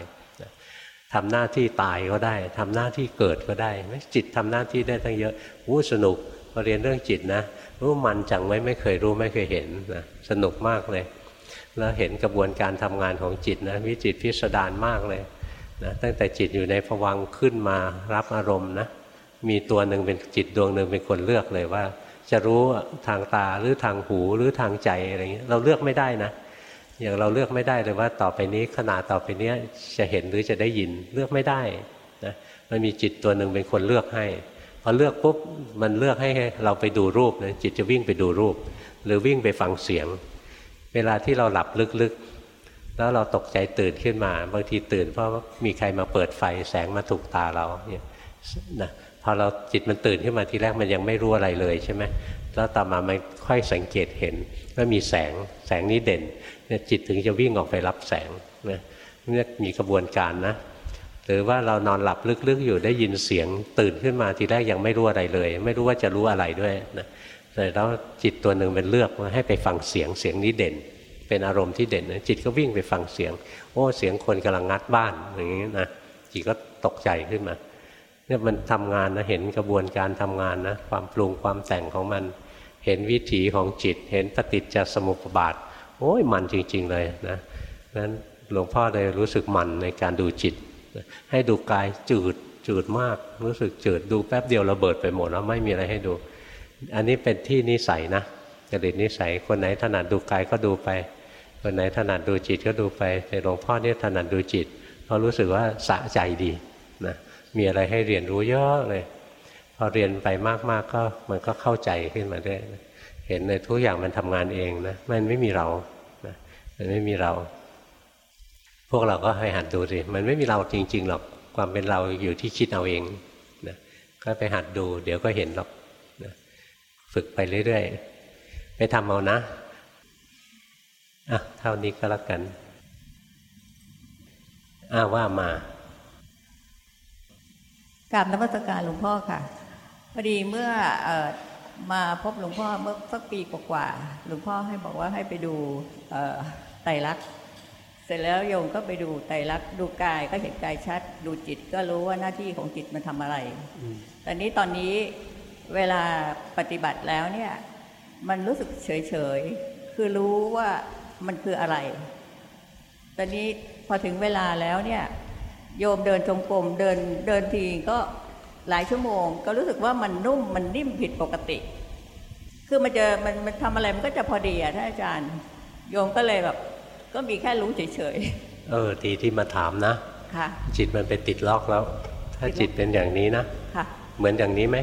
ทำหน้าที่ตายก็ได้ทำหน้าที่เกิดก็ได้จิตทำหน้าที่ได้ทั้งเยอะวู้สนุกพอเรียนเรื่องจิตนะรู้มันจังไว้ไม่เคยรู้ไม่เคยเห็นนะสนุกมากเลย แล้วเห็นกระบวนการทำงานของจิตนะวิจิตพิสดารมากเลยนะตั้งแต่จิตอยู่ในผวังขึ้นมารับอารมณ์นะมีตัวหนึ่งเป็นจิตดวงหนึ่งเป็นคนเลือกเลยว่า จะรู้ทางตาหรือทางหูหรือทางใจอะไรเงี้ยเราเลือกไม่ได้นะ อย่างเราเลือกไม่ได้เลยว่าต่อไปนี้ขนาดต่อไปนี้จะเห็นหรือจะได้ยินเลือกไม่ได้นะมันมีจิตตัวหนึ่งเป็นคนเลือกให้พอเลือกปุ๊บมันเลือกให้เราไปดูรูปนะจิตจะวิ่งไปดูรูป หรือวิ่งไปฟังเสียง เวลาที่เราหลับลึกๆ แล้วเราตกใจตื่นขึ้นมา บางทีตื่นเพราะมีใครมาเปิดไฟแสงมาถูกตาเราเนี่ยนะพอเราจิตมันตื่นขึ้นมาทีแรกมันยังไม่รู้อะไรเลยใช่ไหม แล้วต่อมามันค่อยสังเกตเห็นว่ามีแสงแสงนี้เด่นเนี่ยจิตถึงจะวิ่งออกไปรับแสงนะนี่มีกระบวนการนะหรือว่าเรานอนหลับลึกๆอยู่ได้ยินเสียงตื่นขึ้นมาทีแรกยังไม่รู้อะไรเลย ไม่รู้ว่าจะรู้อะไรด้วยนะแต่แล้วจิตตัวหนึ่งเป็นเลือกว่าให้ไปฟังเสียงเสียงนี้เด่น เป็นอารมณ์ที่เด่นนะจิตก็วิ่งไปฟังเสียง โอ้เสียงคนกำลังงัดบ้านอย่างนี้นะจิตก็ตกใจขึ้นมาเนี่ยมันทำงานนะเห็นกระบวนการทำงานนะความปรุงความแต่งของมัน เห็นวิถีของจิต เห็นปฏิจจสมุปบาท โอ้ยมันจริง ๆ เลยนะนั้นหลวงพ่อเลยรู้สึกมันในการดูจิต ให้ดูกายจืดจืดมาก รู้สึกจืดดูแป๊บเดียวระเบิดไปหมดแล้วไม่มีอะไรให้ดู อันนี้เป็นที่นิสัยนะจริตนิสัยคนไหนถนัดดูกายก็ดูไป คนไหนถนัดดูจิตก็ดูไปแต่หลวงพ่อเนี่ยถนัดดูจิตเพราะรู้สึกว่าสะใจดีนะมีอะไรให้เรียนรู้เยอะเลย พอเรียนไปมากๆกก็มันก็เข้าใจขึ้นมาด้วยเห็นในทุกอย่างมันทำงานเองนะมันไม่มีเรานะมันไม่มีเรา พวกเราก็ให้หัดดูสิมันไม่มีเราจริง ๆหรอกความเป็นเราอยู่ที่คิดเอาเองนะก็ไปหัดดู เดี๋ยวก็เห็นหรอกนะฝึกไปเรื่อยๆไปทำเอานะอะเท่านี้ก็แล้วกันอ้าว่ามา กราบนมัสการหลวงพ่อค่ะ พอดีเมื่ออมาพบหลวงพ่อเมื่อสักปีกว่าหลวงพ่อให้บอกว่าให้ไปดูไตรลักษณ์เสร็จแล้วโยมก็ไปดูไตรลักษณ์ดูกายก็เห็นกายชัด ดูจิตก็รู้ว่าหน้าที่ของจิตมันทำอะไรตอนนี้ตอนนี้เวลาปฏิบัติแล้วเนี่ยมันรู้สึกเฉยเฉยคือรู้ว่ามันคืออะไร ตอนนี้พอถึงเวลาแล้วเนี่ยโยมเดินจงกรมเดินเดินทีก็ หลายชั่วโมง ก็รู้สึกว่ามันนุ่มมันนิ่มผิดปกติ คือมันจะมันมันทำอะไรมันก็จะพอดีอะท่านอาจารย์ โยมก็เลยแบบ ก็มีแค่รู้เฉยๆเออทีที่มาถามนะค่ะจิตมันไปติดล็อกแล้ว ถ้าจิตเป็นอย่างนี้นะค่ะ เหมือนอย่างนี้ไหม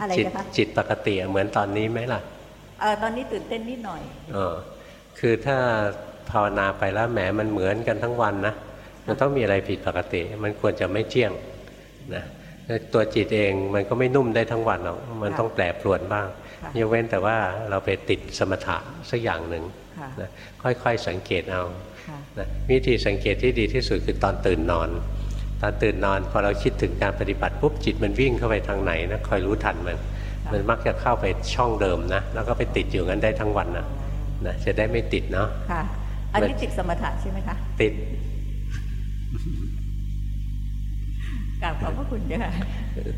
อะไรนะคะจิตปกติเหมือนตอนนี้ไหมล่ะเออตอนนี้ตื่นเต้นนิดหน่อยเออคือถ้าภาวนาไปแล้วแหมมันเหมือนกันทั้งวันนะมันต้องมีอะไรผิดปกติ มันควรจะไม่เที่ยง นะตัวจิตเองมันก็ไม่นุ่มได้ทั้งวันหรอกมันต้องแปรปรวนบ้างยกเว้นแต่ว่าเราไปติดสมถะสักอย่างหนึ่งนะค่อยๆสังเกตเอานะวิธีสังเกตที่ดีที่สุดคือตอนตื่นนอน ตอนตื่นนอนพอเราคิดถึงการปฏิบัติปุ๊บจิตมันวิ่งเข้าไปทางไหนนะคอยรู้ทันมัน มันมักจะเข้าไปช่องเดิมนะแล้วก็ไปติดอยู่งั้นได้ทั้งวันนะนะจะได้ไม่ติดเนาะค่ะอันนี้ติดสมถะใช่ไหมคะติด กราบขอบพระคุณค่ะ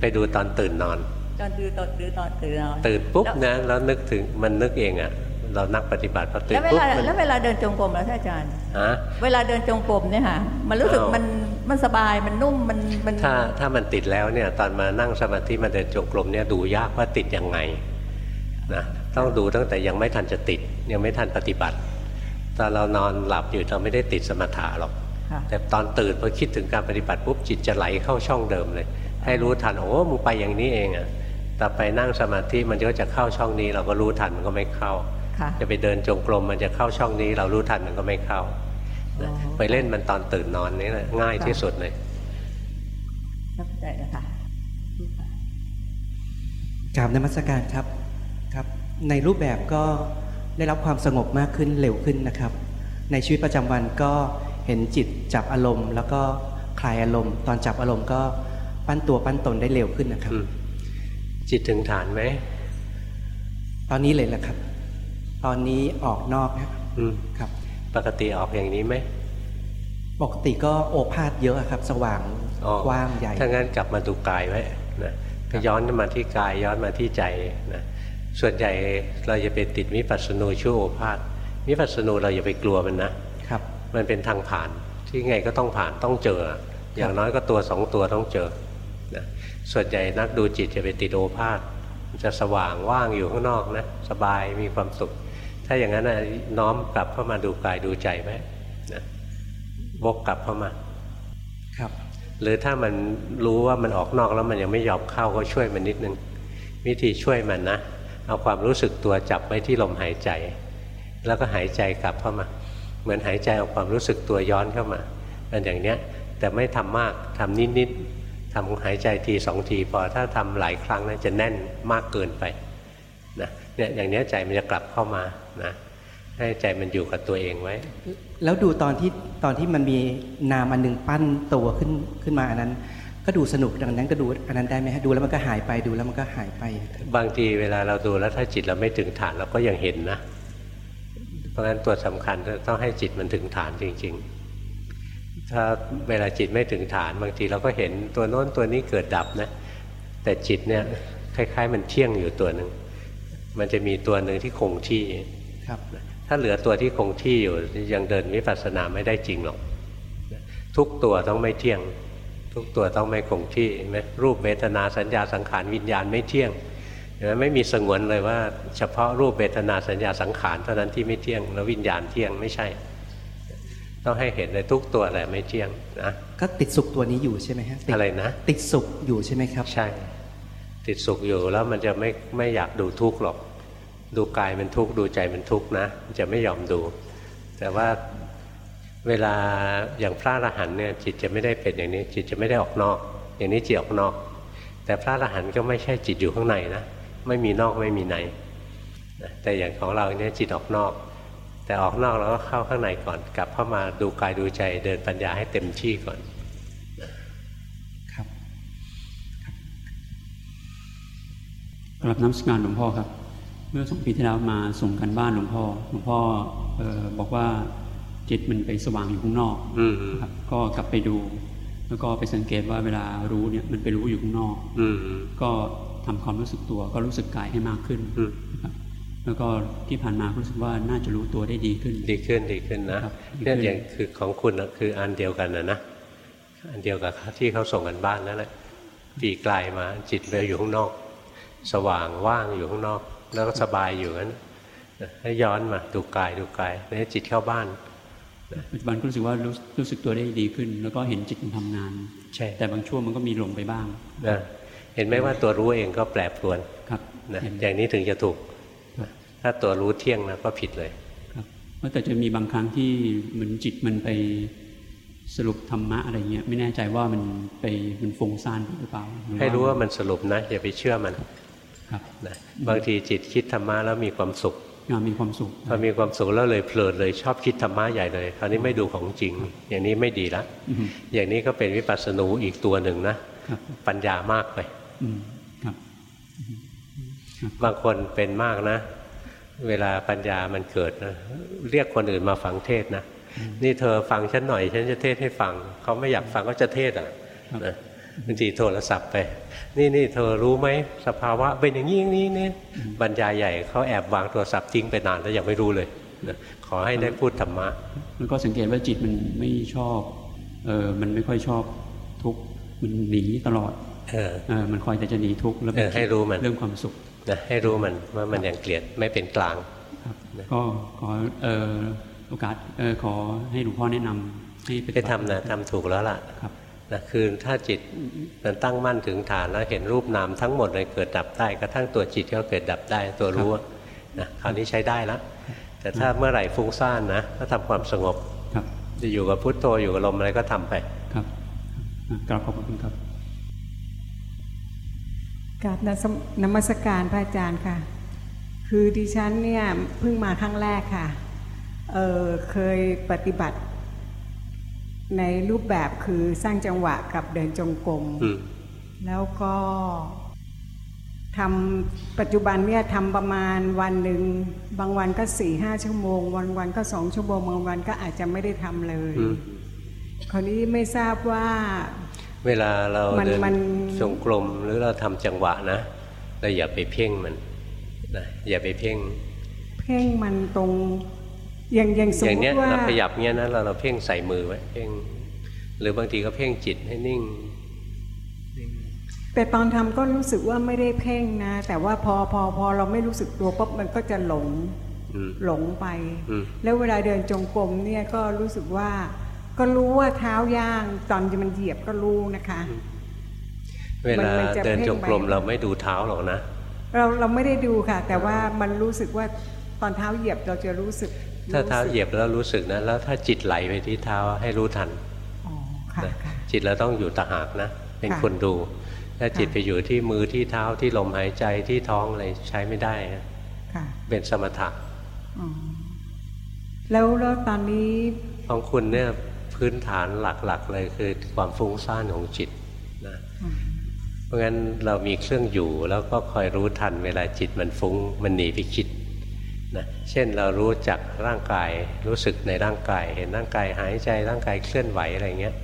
ไปดูตอนตื่นนอน ตอนดูตอนดูตอนตื่นนอนตื่นปุ๊บนะแล้วนึกถึงมันนึกเองอะเรานักปฏิบัติพอตื่นปุ๊บแล้วเวลาเดินจงกรมแล้วท่านอาจารย์ฮะเวลาเดินจงกรมเนี่ยค่ะมันรู้สึกมันมันสบายมันนุ่มมันมันถ้าถ้ามันติดแล้วเนี่ยตอนมานั่งสมาธิมาเดินจงกรมเนี่ยดูยากว่าติดยังไงนะต้องดูตั้งแต่ยังไม่ทันจะติดยังไม่ทันปฏิบัติตอนเรานอนหลับอยู่เราไม่ได้ติดสมถะหรอก แต่ตอนตื่นพอคิดถึงการปฏิบัติปุ๊บจิตจะไหลเข้าช่องเดิมเลย ให้รู้ทันโอ้มึงไปอย่างนี้เองอะแต่ไปนั่งสมาธิมันก็จะเข้าช่องนี้ เราก็รู้ทันมันก็ไม่เข้า จะไปเดินจงกรมมันจะเข้าช่องนี้ เรารู้ทันมันก็ไม่เข้าไปเล่นมันตอนตื่นนอนนี่แหละง่ายที่สุดเลยเข้าใจแล้วค่ะกราบนมัสการครับครับ ในรูปแบบก็ได้รับความสงบมากขึ้นเร็วขึ้นนะครับ ในชีวิตประจำวันก็ เห็นจิตจับอารมณ์ แล้วก็คลายอารมณ์ ตอนจับอารมณ์ก็ปั้นตัวปั้นตนได้เร็วขึ้นนะครับอืมจิตถึงฐานไหมตอนนี้เลยแหละครับ ตอนนี้ออกนอกนะอืมครับ ปกติออกอย่างนี้ไหมปกติก็โอภาษเยอะอะครับ สว่างอ๋อกว้างใหญ่ถ้างั้นกลับมาดูกายไว้นะก็ย้อนมาที่กายย้อนมาที่ใจนะส่วนใหญ่เราจะไปติดวิปัสสนูชั่วโอภาษวิปัสสนูเราอย่าไปกลัวมันนะครับ มันเป็นทางผ่านที่ไงก็ต้องผ่านต้องเจอ อย่างน้อยก็ตัวสองตัวต้องเจอนะส่วนใหญ่นักดูจิตจะไปติดโอภาษมันจะสว่างว่างอยู่ข้างนอกนะสบายมีความสุข ถ้าอย่างนั้นนะน้อมกลับเข้ามาดูกายดูใจไหมนะวกกลับเข้ามาครับ หรือถ้ามันรู้ว่ามันออกนอกแล้วมันยังไม่ยอมเข้าก็ช่วยมันนิดนึง วิธีช่วยมันนะเอาความรู้สึกตัวจับไว้ที่ลมหายใจ แล้วก็หายใจกลับเข้ามา เหมือนหายใจเอาความรู้สึกตัวย้อนเข้ามามันอย่างเนี้ยแต่ไม่ทำมากทำนิดๆทำหายใจทีสองทีพอถ้าทำหลายครั้งนะจะแน่นมากเกินไปนะเนี่ยอย่างเนี้ยใจมันจะกลับเข้ามานะให้ใจมันอยู่กับตัวเองไว้ แล้วดูตอนที่ตอนที่มันมีนามอันหนึ่งปั้นตัวขึ้นขึ้นมาอันนั้น ก็ดูสนุกดังนั้นก็ดูอันนั้นได้ไหมฮะดูแล้วมันก็หายไปดูแล้วมันก็หายไป บางทีเวลาเราดูแล้วถ้าจิตเราไม่ถึงฐานเราก็ยังเห็นนะเพ ราะฉะนั้นตัวสำคัญต้องให้จิตมันถึงฐานจริง ๆ ถ้าเวลาจิตไม่ถึงฐานบางทีเราก็เห็นตัวโน้นตัวนี้เกิดดับนะแต่จิตเนี่ยคล้าย ๆ มันเที่ยงอยู่ตัวหนึ่งมันจะมีตัวหนึ่งที่คงที่ครับถ้าเหลือตัวที่คงที่อยู่ยังเดินวิปัสสนาไม่ได้จริงหรอกทุกตัวต้องไม่เที่ยง ทุกตัวต้องไม่คงที่เห็นไหมรูปเวทนาสัญญาสังขารวิญญาณไม่เที่ยงเห็ นไหมไม่มีสงวนเลยว่า เฉพาะรูปเวทนาสัญญาสังขารเท่านั้นที่ไม่เที่ยงแล้ววิญญาณเที่ยงไม่ใช่ ต้องให้เห็นเลยทุกตัวแหละไม่เที่ยงนะก็ติดสุขตัวนี้อยู่ใช่ไหมฮะติดอะไรนะ ติดสุขอยู่ใช่ไหมครับ ใช่ ติดสุขอยู่แล้วมันจะไม่ไม่อยากดูทุกข์หรอก ดูกายมันทุกข์ดูใจมันทุกข์นะมันจะไม่ยอมดู แต่ว่าเวลาอย่างพระอรหันต์เนี่ยจิตจะไม่ได้เป็นอย่างนี้ จิตจะไม่ได้ออกนอก อย่างนี้จิตออกนอก แต่พระอรหันต์ก็ไม่ใช่จิตอยู่ข้างในนะ ไม่มีนอกไม่มีในนะแต่อย่างของเราเนี่ยจิตออกนอก แต่ออกนอกเราก็เข้าข้างในก่อน กลับเข้ามาดูกายดูใจเดินปัญญาให้เต็มที่ก่อนครับกรับน้ำสการหลวงพ่อครับ เมื่อสองปีที่แล้วมาส่งกันบ้านหลวงพ่อหลวงพ่อเออบอกว่าจิตมันไปสว่างอยู่ข้างนอกอืมครับก็กลับไปดู แล้วก็ไปสังเกตว่าเวลารู้เนี่ยมันไปรู้อยู่ข้างนอกอืมก็ ทำความรู้สึกตัวก็รู้สึกกายให้มากขึ้นอืมนะครับแล้วก็ที่ผ่านมาก็รู้สึกว่าน่าจะรู้ตัวได้ดีขึ้น ดีขึ้นดีขึ้นนะครับดีขึ้นเนี่ยอย่างคือของคุณน่ะคืออันเดียวกันนะนะอันเดียวกับที่เขาส่งกันบ้านนั่นแหละปีกลายมาจิตไปอยู่ข้างนอก สว่างว่างอยู่ข้างนอก แล้วก็สบายอยู่นั้นให้ย้อนมาดูกายดูกายให้จิตเข้าบ้านปัจจุบันก็รู้สึกว่ารู้รู้สึกตัวได้ดีขึ้น แล้วก็เห็นจิตมันทำงาน ใช่แต่บางช่วงมันก็มีหลงไปบ้างนะ เห็นไหมว่าตัวรู้เองก็แปรปรวนครับนะเห็นอย่างนี้ถึงจะถูกครับถ้าตัวรู้เที่ยงนะก็ผิดเลยครับว่าแต่จะมีบางครั้งที่เหมือนจิตมันไปสรุปธรรมะอะไรเงี้ยไม่แน่ใจว่ามันไปมันฟุ้งซ่านไปหรือเปล่ารือให้รู้ว่ามันสรุปนะอย่าไปเชื่อมันครับนะบางทีจิตคิดธรรมะแล้วมีความสุขงานมีความสุขพอมีความสุขแล้วเลยเพลินเลยชอบคิดธรรมะใหญ่เลยคราวนี้ไม่ดูของจริง อย่างนี้ไม่ดีละอืมอย่างนี้ก็เป็นวิปัสสนูอีกตัวหนึ่งนะครับปัญญามากไปอืม ครับ บางคนเป็นมากนะ เวลาปัญญามันเกิดนะเรียกคนอื่นมาฟังเทศนะนี่เธอฟังฉันหน่อย ฉันจะเทศให้ฟัง เขาไม่อยากฟังก็จะเทศอะครับนะบางทีโทรศัพท์ไป นี่นี่เธอรู้ไหมสภาวะเป็นอย่างนี้อย่างนี้เนี่ยบรรยายใหญ่เขาแอบวางโทรศัพท์ทิ้งไปนานแล้วยังไม่รู้เลยนะขอให้ได้พูดธรรมะแล้วก็สังเกตว่าจิตมันไม่ชอบเออมันไม่ค่อยชอบทุกข์มันหนีตลอดเออเออ มันคอยแต่จะหนีทุกข์แล้วเออให้รู้มันเรื่องความสุขนะให้รู้มันว่ามันยังเกลียดไม่เป็นกลางครับก็ขอเออโอกาสเออขอให้หลวงพ่อแนะนำให้ปฏิไปบัติทำนะทำถูกแล้วล่ะครับนะคือถ้าจิตมันตั้งมั่นถึงฐานแล้วเห็นรูปนามทั้งหมดเลยเกิดดับได้กระทั่งตัวจิตก็เกิดดับได้ตัวรู้อะนะคราวนี้ใช้ได้แล้วแต่ถ้าเมื่อไหร่ฟุ้งซ่านนะก็ทำความสงบครับจะอยู่กับพุทโธอยู่กับลมอะไรก็ทำไปครับอะกราบขอบคุณครับ กราบนสมนมัสการพระอาจารย์ค่ะ คือดิฉันเนี่ยเพิ่งมาครั้งแรกค่ะเออเคยปฏิบัติ ในรูปแบบคือสร้างจังหวะกับเดินจงกรมอืมแล้วก็ทำปัจจุบันเนี่ยทำประมาณวันหนึ่งบางวันก็สี่ห้าชั่วโมง วันวันก็สองชั่วโมงบางวันก็อาจจะไม่ได้ทำเลยอืมคราวนี้ไม่ทราบว่า เวลาเรามันเดินมันจงกรมหรือเราทำจังหวะนะเราอย่าไปเพ่งมันนะอย่าไปเพ่ง เพ่งมันตรงอย่างอย่างสมอย่างมเนี้ยติว่าเราขยับเนี้ยนะเราเราเพ่งใส่มือไว้เพ่งหรือบางทีก็เพ่งจิตให้นิ่ง แต่ตอนทำก็รู้สึกว่าไม่ได้เพ่งนะ แต่ว่าพอพอพอเราไม่รู้สึกตัวปุ๊บมันก็จะหลงอืมหลงไปอืมแล้วเวลาเดินจงกรมเนี่ยก็รู้สึกว่า ก็รู้ว่าเท้าย่างตอนที่มันเหยียบก็รู้นะคะ เวลามันจะเดินจงกรมเพ่งไปเราไม่ดูเท้าหรอกนะ เราเราไม่ได้ดูค่ะ แต่ว่ามันรู้สึกว่าตอนเท้าเหยียบเราจะรู้สึก ถ้าเท้ารู้สึกเหยียบแล้วรู้สึกนะแล้วถ้าจิตไหลไปที่เท้าให้รู้ทันอ๋อค่ะนะค่ะจิตเราต้องอยู่ตะหากนะ เป็นค่ะคนดู ถ้าจิตค่ะไปอยู่ที่มือที่เท้าที่ลมหายใจที่ท้องอะไรใช้ไม่ได้นะค่ะเป็นสมถะอ๋อแล้วแล้วตอนนี้ของคุณเนี่ย พื้นฐานหลักๆเลยคือความฟุ้งซ่านของจิตนะอืมเพราะงั้นเรามีเครื่องอยู่แล้วก็คอยรู้ทันเวลาจิตมันฟุ้งมันหนีไปคิดนะเช่นเรารู้จักร่างกายรู้สึกในร่างกาย เห็นร่างกายหายใจร่างกายเคลื่อนไหวอะไรเงี้ย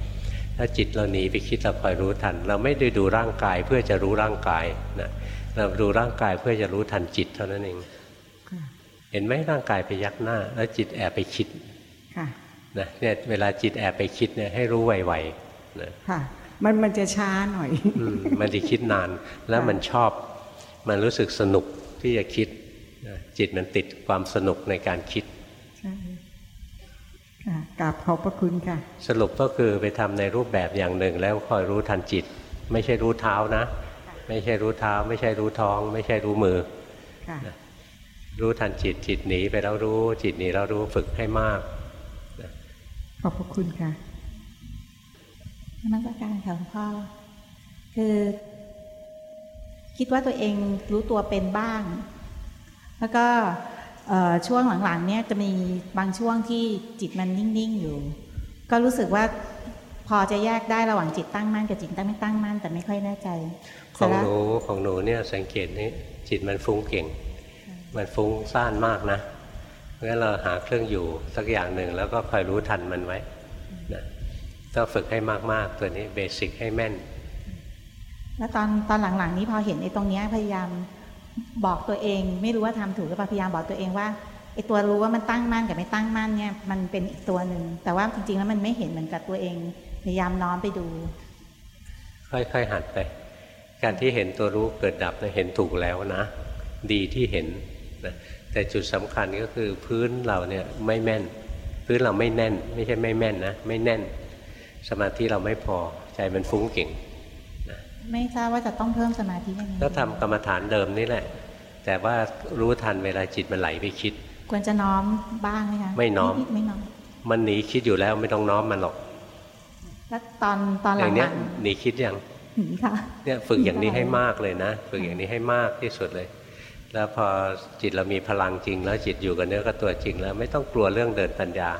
ถ้าจิตเราหนีไปคิดเราคอยรู้ทัน เราไม่ได้ดูร่างกายเพื่อจะรู้ร่างกายนะเราดูร่างกายเพื่อจะรู้ทันจิตเท่านั้นเองค่ะเห็นไหมร่างกายไปยักหน้า แล้วจิตแอบไปคิดค่ะ นะเนี่ยเวลาจิตแอบไปคิดเนี่ยให้รู้ไวๆนะค่ะมันมันจะช้าหน่อยอืมมันจะคิดนานแล้วมันชอบ มันรู้สึกสนุกที่จะคิดนะจิตมันติดความสนุกในการคิดใช่ค่ะกราบขอบพระคุณค่ะ สรุปก็คือไปทำในรูปแบบอย่างหนึ่ง แล้วคอยรู้ทันจิต ไม่ใช่รู้เท้านะ ไม่ใช่รู้เท้า ไม่ใช่รู้ท้อง ไม่ใช่รู้มือค่ะรู้ทันจิตจิตหนีไปแล้วรู้จิตหนีแล้วรู้ฝึกให้มากข อบพระคุณค่ะนมัสการค่ะหลวงพ่อ คือ คิดว่าตัวเองรู้ตัวเป็นบ้าง แล้วก็เอ่อช่วงหลังๆ เนี่ยจะมีบางช่วงที่จิตมันนิ่งๆอยู่ ก็รู้สึกว่าพอจะแยกได้ระหว่างจิตตั้งมั่นกับจิตตั้งไม่ตั้งมั่นแต่ไม่ค่อยแน่ใจขเสร็อจงแล้วหนูของหนูเนี่ยสังเกตนี้จิตมันฟุ้งเก่ง มันฟุ้งซ่านมากนะ เพราะฉะนั้นเราหาเครื่องอยู่สักอย่างหนึ่งแล้วก็คอยรู้ทันมันไว้นะต้องฝึกให้มากๆ ตัวนี้เบสิกให้แม่น แล้วตอนตอนหลังๆ นี้พอเห็นไอ้ตรงเนี้ยพยายามบอกตัวเอง ไม่รู้ว่าทำถูกหรือเปล่าพยายามบอกตัวเองว่าไอ้ตัวรู้ว่ามันตั้งมั่นกับไม่ตั้งมั่นเนี่ยมันเป็นอีกตัวหนึ่งแต่ว่าจริงๆแล้วมันไม่เห็นเหมือนกับตัวเอง พยายามน้อมไปดู ค่อยๆหัดไป การที่เห็นตัวรู้เกิดดับเนี่ยเห็นถูกแล้วนะ ดีที่เห็นนะ แต่จุดสำคัญก็คือพื้นเราเนี่ยไม่แม่น พื้นเราไม่แน่น ไม่ใช่ไม่แม่นนะไม่แน่น สมาธิเราไม่พอใจมันฟุ้งเก่งไม่ทราบว่าจะต้องเพิ่มสมาธิยังไงก็ทำกรรมฐานเดิมนี่แหละ แต่ว่ารู้ทันเวลาจิตมันไหลไปคิด ควรจะน้อมบ้างไหมคะไม่น้อมดๆไม่น้อม มันหนีคิดอยู่แล้วไม่ต้องน้อมมันหรอก แล้วตอนตอนหอย่างเนี้ลัยงหนีคิดยังๆหนีค่ะเนี่ยฝึกอย่างนี้ให้มากเลยนะ ฝึกอย่างนี้ให้มากที่สุดเลย แล้วพอจิตเรามีพลังจริง แล้วจิตอยู่กับเนื้อกับตัวจริง แล้วไม่ต้องกลัวเรื่องเดินปัญญา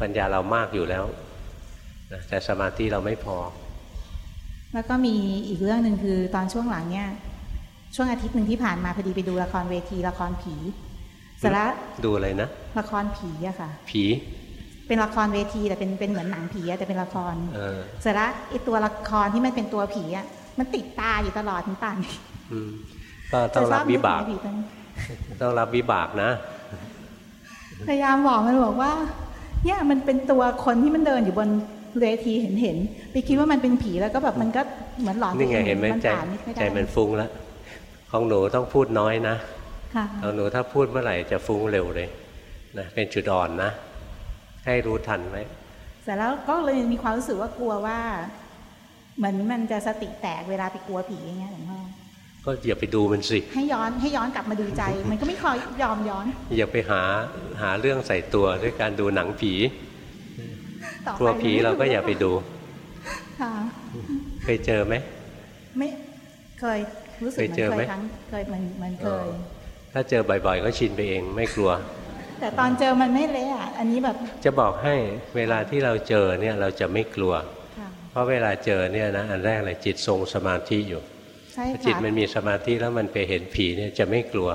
ปัญญาเรามากอยู่แล้วนะแต่สมาธิเราไม่พอ แล้วก็มีอีกเรื่องหนึ่งคือตอนช่วงหลังเนี่ย ช่วงอาทิตย์หนึ่งที่ผ่านมาพอดีไปดูละครเวทีละครผีเสร็จแล้วดูอะไรนะละครผีอะค่ะ ผีเป็นละครเวทีแต่เป็นเป็นเหมือนหนังผีอะแต่เป็นละครเออเสร็จแล้วไอตัวละครที่มันเป็นตัวผีอะมันติดตาอยู่ตลอดทั้งตาอืม ก็ต้องรับวิบากจะชนึถึงไอ้ผีตัวนี้ต้องรับวิบากนะ พยายามบอกมันบอกว่า เนี่ยมันเป็นตัวคนที่มันเดินอยู่บนเวทีเห็นเห็นๆไปคิดว่ามันเป็นผีแล้วก็แบบมันก็เหมือนหลอนนี่ไงเห็นไหมมันใจผ่านไม่ค่อยได้ใจมันฟุ้งแล้วของหนูต้องพูดน้อยนะค่ะของหนูถ้าพูดเมื่อไหร่จะฟุ้งเร็วเลยนะเป็นจุดอ่อนนะ ให้รู้ทันไว้เสร็จแล้วก็เลยมีความรู้สึกว่ากลัวว่า เหมือนมันจะสติแตกเวลาไปกลัวผีอย่างเงี้ยหลวงพ่อ ก็อย่าไปดูมันสิ ให้ย้อนให้ย้อนกลับมาดูใจ มันก็ไม่คอยยอมย้อน อย่าไปหาหาเรื่องใส่ตัวด้วยการดูหนังผีต่อไปกลัวผีเราก็อย่าไปดูค่ะเคยเจอไหมไม่เคยรู้สึกเคยเจอไหมครั้งเคยเหมันเหมันเคย ถ้าเจอบ่อยๆ ก็ชินไปเองไม่กลัว แต่ตอนเจอมันไม่เละอะอันนี้แบบ จะบอกให้เวลาที่เราเจอเนี่ยเราจะไม่กลัวค่ะเพราะเวลาเจอเนี่ยนะอันแรกเลยจิตทรงสมาธิอยู่ ใช่ถ้าจิตค่ะมันมีสมาธิแล้วมันไปเห็นผีเนี่ยจะไม่กลัว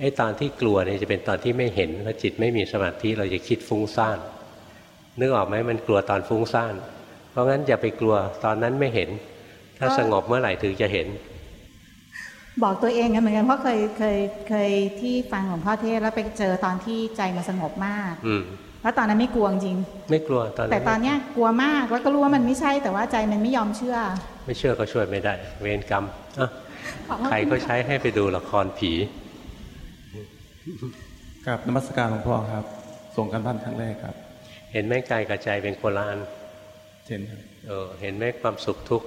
ไอ้ตอนที่กลัวเนี่ยจะเป็นตอนที่ไม่เห็นว่าจิตไม่มีสมาธิเราจะคิดฟุ้งซ่านนึกออกไหมมันกลัวตอนฟุ้งซ่านเพราะงั้นอย่าไปกลัวตอนนั้นไม่เห็น ถ้าสงบเมื่อไหร่ถึงจะเห็น บอกตัวเองกันเหมือนกันเพราะเคยเคยเคยที่ฟังหลวงพ่อเทศน์แล้วไปเจอตอนที่ใจมันสงบมาก อืมแล้วตอนนั้นไม่กลัวจริง ไม่กลัวตอนนั้นแต่ตอนเนี้ยกลัวมากแล้วก็รู้ว่ามันไม่ใช่แต่ว่าใจมันไม่ยอมเชื่อ ไม่เชื่อก็ช่วยไม่ได้ เวรกรรมอะขอบคุณใครก็ใช้ให้ไปดูละครผีกับนมัสการหลวงพ่อครับ ส่งกันบ้านครั้งแรกครับ เห็นไหมกายกับใจเป็นโคนละอันเช่นครับเออเห็นไหมความสุขทุกข์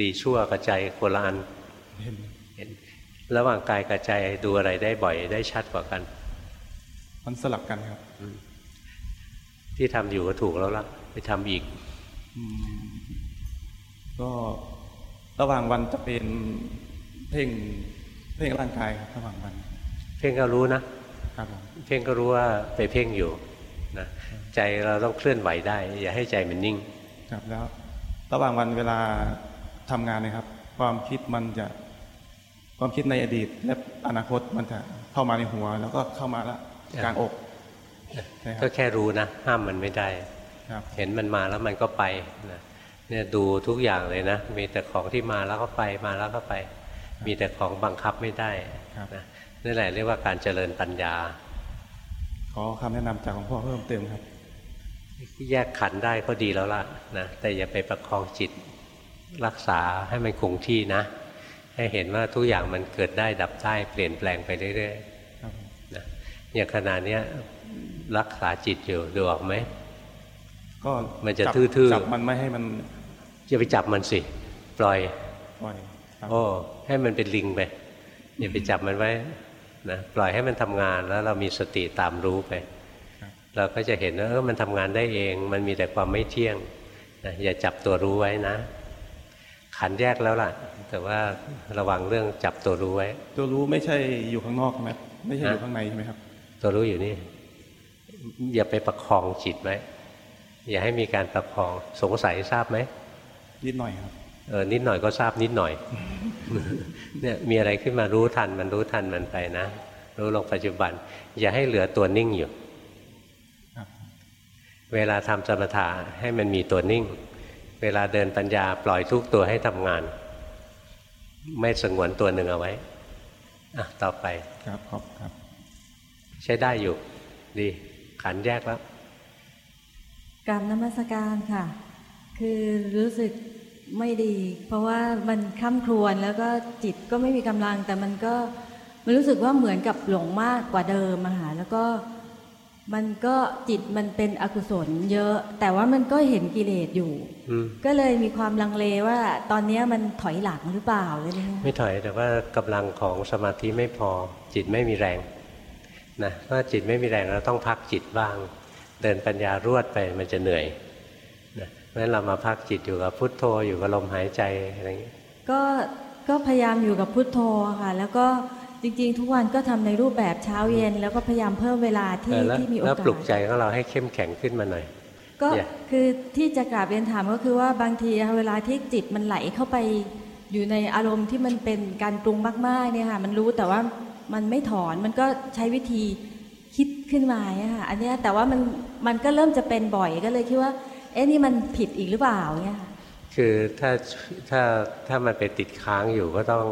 ดีชั่วกับใจโคนละอันเห็นเห็น ระหว่างกายกับใจดูอะไรได้บ่อยได้ชัดกว่ากัน มันสลับกันครับที่ทำอยู่ก็ถูกแล้วล่ะ ไปทำอีกอืม ก็ระหว่างวันจะเป็นเพ่งเพ่งร่างกายครับระหว่างวัน เพ่งก็รู้นะครับผมเพ่งก็รู้ว่าไปเพ่งอยู่นะใจเราต้องเคลื่อนไหวได้ อย่าให้ใจมันนิ่ง ครับแล้วระหว่างวันเวลาทำงานนะครับ ความคิดมันจะความคิดในอดีต และอนาคตมันจะเข้ามาในหัว แล้วก็เข้ามาละกลางอกใช่คก็รับแค่รู้นะ ห้ามมันไม่ได้ครับเห็นมันมาแล้วมันก็ไปนะ เนี่ยดูทุกอย่างเลยนะ มีแต่ของที่มาแล้วก็ไปมาแล้วก็ไป มีแต่ของบังคับไม่ได้ครับนะนั่นแหละเรียกว่าการเจริญปัญญา ขอคำแนะนำจากหลวงพ่อเพิ่มเติมครับแยกขันธ์ได้ก็ดีแล้วล่ะนะแต่อย่าไปประคองจิตรักษาให้มันคงที่นะ ให้เห็นว่าทุกอย่างมันเกิดได้ดับได้เปลี่ยนแปลงไปเรื่อยครับผมๆนะอย่างขนาดเนี้ยรักษาจิตอยู่ดูออกไหมก็มันจะจับทื่อๆจับมันไม่ให้มัน อย่าไปจับมันสิ ปล่อยปล่อยครับโอ้ให้มันเป็นลิงไปอย่าไปจับมันไว้นะปล่อยให้มันทำงานแล้วเรามีสติตามรู้ไป เราก็จะเห็นว่าเออมันทำงานได้เอง มันมีแต่ความไม่เที่ยงนะอย่าจับตัวรู้ไว้นะ ขันแยกแล้วล่ะ แต่ว่าระวังเรื่องจับตัวรู้ไว้ ตัวรู้ไม่ใช่อยู่ข้างนอกใช่ไหมไม่ใช่อยู่ฮะข้างในใช่ไหมครับ ตัวรู้อยู่นี่ อย่าไปประคองจิตไว้อย่าให้มีการประคองสงสัยทราบไหม นิดหน่อยครับเออนิดหน่อยก็ทราบนิดหน่อย เนี่ยมีอะไรขึ้นมารู้ทันมันรู้ทันมันไปนะรู้ลงปัจจุบัน อย่าให้เหลือตัวนิ่งอยู่ครับเวลาทำสมถะให้มันมีตัวนิ่ง เวลาเดินปัญญาปล่อยทุกตัวให้ทำงาน ไม่สงวนตัวหนึ่งเอาไว้อะต่อไปครับขอบครับ ใช้ได้อยู่ ดี ขันแยกแล้วกรรมนมัสการค่ะ คือรู้สึก ไม่ดี เพราะว่ามันข้ามครวนแล้วก็จิตก็ไม่มีกำลัง แต่มันก็มันรู้สึกว่าเหมือนกับหลงมากกว่าเดิมอะค่ะแล้วก็มันก็จิตมันเป็นอกุศลเยอะ แต่ว่ามันก็เห็นกิเลสอยู่อืมก็เลยมีความลังเลว่าตอนเนี้ยมันถอยหลังหรือเปล่าอะไรเงี้ยไม่ถอยแต่ว่ากำลังของสมาธิไม่พอ จิตไม่มีแรงนะถ้าจิตไม่มีแรงเราต้องพักจิตบ้าง เดินปัญญารวดไปมันจะเหนื่อย นะเพราะฉะนั้นเรามาพักจิตอยู่กับพุทโธอยู่กับลมหายใจอะไรอย่างนี้ก็ก็พยายามอยู่กับพุทโธค่ะ แล้วก็จริงๆ ทุกวันก็ทำในรูปแบบเช้าเย็น แล้วก็พยายามเพิ่มเวลาเอที่อแล้วที่มีโอแล้วกาปลุกใจสของเราให้เข้มแข็งขึ้นมาหน่อยก็อย่าคือที่จะกราบเรียนถามก็คือว่าบางทีเวลาที่จิตมันไหลเข้าไปอยู่ในอารมณ์ที่มันเป็นการปรุงมากๆเนี่ยค่ะมันรู้แต่ว่ามันไม่ถอนมันก็ใช้วิธีคิดขึ้นมาเนี่ยค่ะอันเนี้ยแต่ว่ามันมันก็เริ่มจะเป็นบ่อยก็เลยคิดว่า เอ๊ะนี่มันผิดอีกหรือเปล่าเนี่ยค่ะคือถ้าถ้าถ้ามันไปติดค้างอยู่ก็ต้อง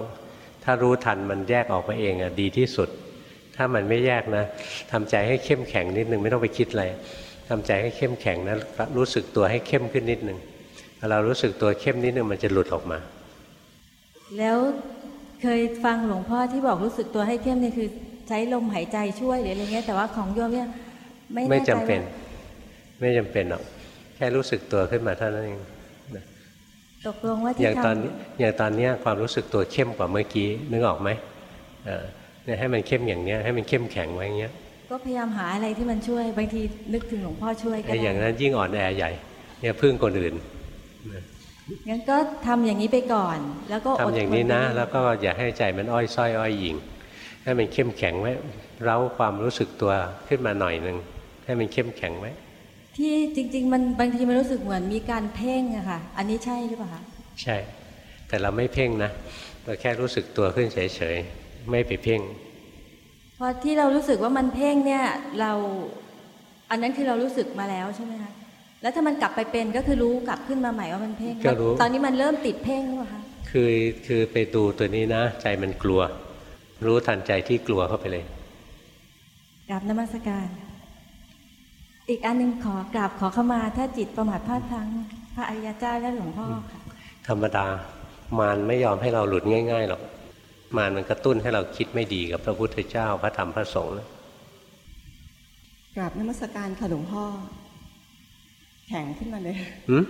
ถ้ารู้ทันมันแยกออกมาเองอะดีที่สุด ถ้ามันไม่แยกนะทำใจให้เข้มแข็งนิดนึงไม่ต้องไปคิดอะไรทำใจให้เข้มแข็งนะรู้สึกตัวให้เข้มขึ้นนิดนึงพอเรารู้สึกตัวเข้มนิดนึงมันจะหลุดออกมา แล้วเคยฟังหลวงพ่อที่บอกรู้สึกตัวให้เข้มเนี่ยคือใช้ลมหายใจช่วยหรืออะไรเงี้ยแต่ว่าของโยมเนี่ยไม่ไม่แน่ใจจำเป็นว่าไม่จำเป็นหรอกแค่รู้สึกตัวขึ้นมาเท่านั้นเองนะตกลงว่าอที่ย่างตอนทำนี้อย่างตอนเนี้ยความรู้สึกตัวเข้มกว่าเมื่อกี้นึกออกไหมเออเนี่ยให้มันเข้มอย่างเนี้ยให้มันเข้มแข็งไว้อย่างเงี้ย ก็พยายามหาอะไรที่มันช่วยบางทีนึกถึงหลวงพ่อช่วยก็ไอ้ได้อย่างนั้นยิ่งอ่อนแอใหญ่เนี่ยพึ่งคนอื่นงั้นก็ทำอย่างนี้ไปก่อน แล้วก็อดทำอย่างนี้นะทไปเรื่แล้วก็อย่าให้ใจมันอ้อยส้อยอ้อยหยิงให้มันเข้มแข็งไว้เร้าความรู้สึกตัวขึ้นมาหน่อยหนึ่งให้มันเข้มแข็งไว้ ที่จริง ๆ มันบางทีมันรู้สึกเหมือนมีการเพ่งอะค่ะ อันนี้ใช่หรือเปล่าคะใช่ แต่เราไม่เพ่งนะเราแค่รู้สึกตัวขึ้นเฉยๆไม่ไปเพ่งเพราะที่เรารู้สึกว่ามันเพ่งเนี่ยเราอันนั้นคือเรารู้สึกมาแล้วใช่ไหมคะแล้วถ้ามันกลับไปเป็นก็คือรู้กลับขึ้นมาใหม่ว่ามันเพ่งก็รู้ตอนนี้มันเริ่มติดเพ่งหรือเปล่าคะคือคือไปดูตัวนี้นะ ใจมันกลัว รู้ทันใจที่กลัวเข้าไปเลยกราบนมัสการ อีกอันหนึ่งขอกราบขอเข้ามา ถ้าจิตประมาทพลาดพลั้งพระอริยเจ้าและหลวงพ่อค่ะ ธรรมดามารไม่ยอมให้เราหลุดง่ายๆหรอกมารมันกระตุ้นให้เราคิดไม่ดีกับพระพุทธเจ้าพระธรรมพระสงฆ์นะกราบนมัสการค่ะหลวงพ่อ แข็งขึ้นมาเลยหืม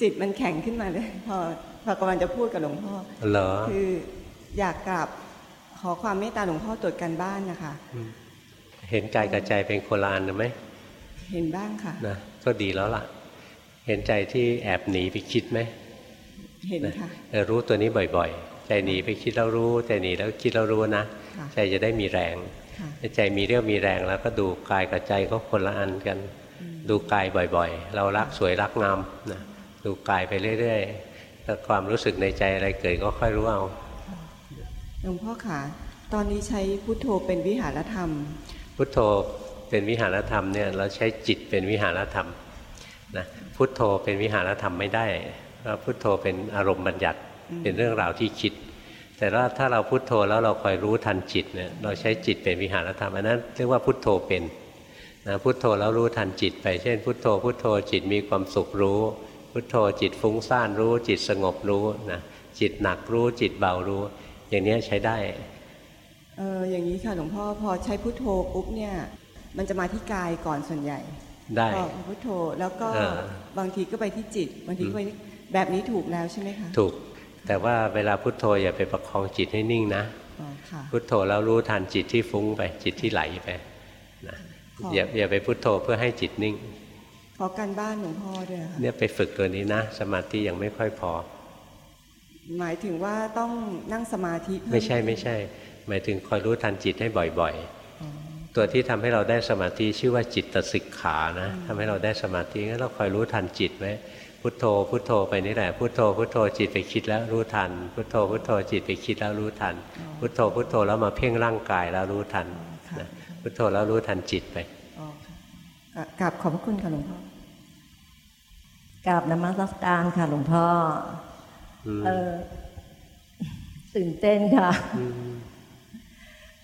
จิตมันแข็งขึ้นมาเลย พอพอกำลังจะพูดกับหลวงพ่อเหรอคืออยากกราบขอความเมตตาหลวงพ่อตรวจการบ้านนะคะ เห็นกายกับใจเป็นโคนละอันหรือไหม เห็นบ้างค่ะนะก็ดีแล้วล่ะ เห็นใจที่แอบหนีไปคิดไหมเห็นค่ะเออรู้ตัวนี้บ่อยๆ ใจหนีไปคิดแล้วรู้ใจหนีแล้วคิดแล้วรู้นะค่ะใจจะได้มีแรงค่ะใจมีเรี่ยวมีแรงแล้วก็ดูกายกับใจก็คนละอันกัน ดูกายบ่อยๆ เรารักสวยรักงามนะดูกายไปเรื่อยๆถ้าความรู้สึกในใจอะไรเกิดก็ค่อยรู้เอาหลวงพ่อค่ะตอนนี้ใช้พุทโธเป็นวิหารธรรม พุทโธ เป็นวิหารธรรมเนี่ยเราใช้จิตเป็นวิหารธรรมนะพุทโธเป็นวิหารธรรมไม่ได้เพราะพุทโธเป็นอารมณ์บัญญัติเป็นเรื่องราวที่คิด แต่ว่าถ้าเราพุทโธแล้วเราคอยรู้ทันจิตเนี่ยเราใช้จิตเป็นวิหารธรรมอันนั้นเรียกว่าพุทโธเป็นนะพุทโธแล้วรู้ทันจิตไปเช่น พุทโธ พุทโธจิตมีความสุขรู้ พุทโธจิตฟุ้งซ่านรู้ จิตสงบรู้นะจิตหนักรู้จิตเบารู้ อย่างเนี้ยใช้ได้เอออย่างนี้ค่ะหลวงพ่อพอใช้พุทโธปุ๊บเนี่ย มันจะมาที่กายก่อนส่วนใหญ่ได้พอพุทโธแล้วก็เออบางทีก็ไปที่จิต บางทีก็ไปที่แบบนี้ถูกแล้วใช่ไหมคะถูก แต่ว่าเวลาพุทโธอย่าไปประคองจิตให้นิ่งนะอ๋อค่ะพุทโธแล้วรู้ทันจิตที่ฟุ้งไปจิตที่ไหลไปนะขออย่าอย่าไปพุทโธเพื่อให้จิตนิ่งขอการบ้านหลวงพ่อด้วยค่ะเนี่ยไปฝึกตัวนี้นะ สมาธิยังไม่ค่อยพอ หมายถึงว่าต้องนั่งสมาธิเพิ่ไม่ใช่ไม่ใช่ หมายถึงคอยรู้ทันจิตให้บ่อยๆ ตัวที่ทำให้เราได้สมาธิชื่อว่าจิตตสิกขานะทำให้เราได้สมาธิงั้นเราคอยรู้ทันจิตไว้พุทโธ พุทโธไปนี่แหละ พุทโธ พุทโธจิตไปคิดแล้วรู้ทัน พุทโธ พุทโธจิตไปคิดแล้วรู้ทัน พุทโธ พุทโธแล้วมาเพ่งร่างกายแล้วรู้ทันนะพุทโธแล้วรู้ทันจิตไปอ๋อค่ะกราบขอบพระคุณค่ะหลวงพ่อกราบนมัสการค่ะหลวงพ่ออมเออตื่นเต้นค่ะ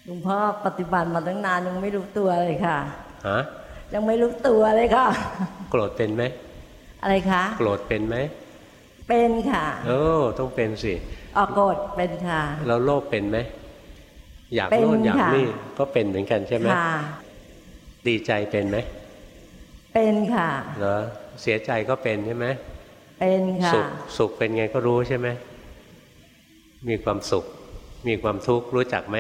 หลวงพ่อปฏิบัติมาตั้งนานยังไม่รู้ตัวเลยค่ะฮะยังไม่รู้ตัวเลยค่ะ โกรธเป็นไหมอะไรคะโกรธเป็นไหมเป็นค่ะเออต้องเป็นสิออกโกรธเป็นค่ะแล้วโลภเป็นไหมอยากเป็นโน่นอยากค่ะนี่ก็เป็นเหมือนกันใช่ไหมค่ะดีใจเป็นไหมเป็นค่ะเหรอเสียใจก็เป็นใช่ไหมเป็นค่ะสุขสุขเป็นไงก็รู้ใช่ไหมมีความสุข มีความทุกข์รู้จักไหม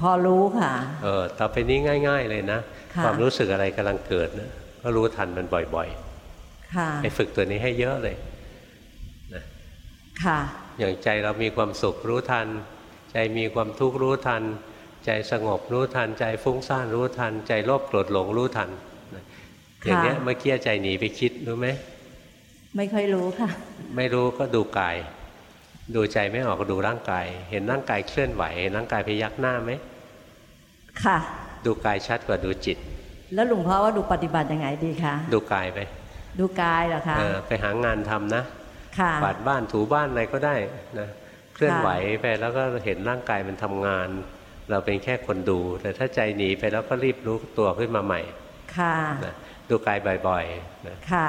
พอรู้ค่ะ เออต่อไปนี้ง่าย ๆ เลยนะค่ะความรู้สึกอะไรกำลังเกิดนะก็รู้ทันมันบ่อยค่ะๆไปฝึกตัวนี้ให้เยอะเลยค่ะ อย่างใจเรามีความสุขรู้ทัน ใจมีความทุกข์รู้ทัน ใจสงบรู้ทัน ใจฟุ้งซ่านรู้ทัน ใจโลภโกรธหลงรู้ทันนะอย่างเนี้ยเมื่อกี้ใจหนีไปคิดรู้ไหมไม่ค่อยรู้ค่ะ ไม่รู้ก็ดูกาย ดูใจไม่ออกก็ดูร่างกาย เห็นร่างกายเคลื่อนไหวเห็นร่างกายพยักหน้าไหมค่ะ ดูกายชัดกว่าดูจิต แล้วหลวงพ่อว่าดูปฏิบัติยังไงดีคะดูกายไป ดูกายเหรอคะเออไปหางานทำนะค่ะกวาดบ้านถูบ้านอะไรก็ได้นะเคลื่อนค่ะไหวไปแล้วก็เห็นร่างกายมันทำงาน เราเป็นแค่คนดู แต่ถ้าใจหนีไปแล้วก็รีบรู้ตัวขึ้นมาใหม่ ค่ะนะดูกายบ่อยๆนะค่ะ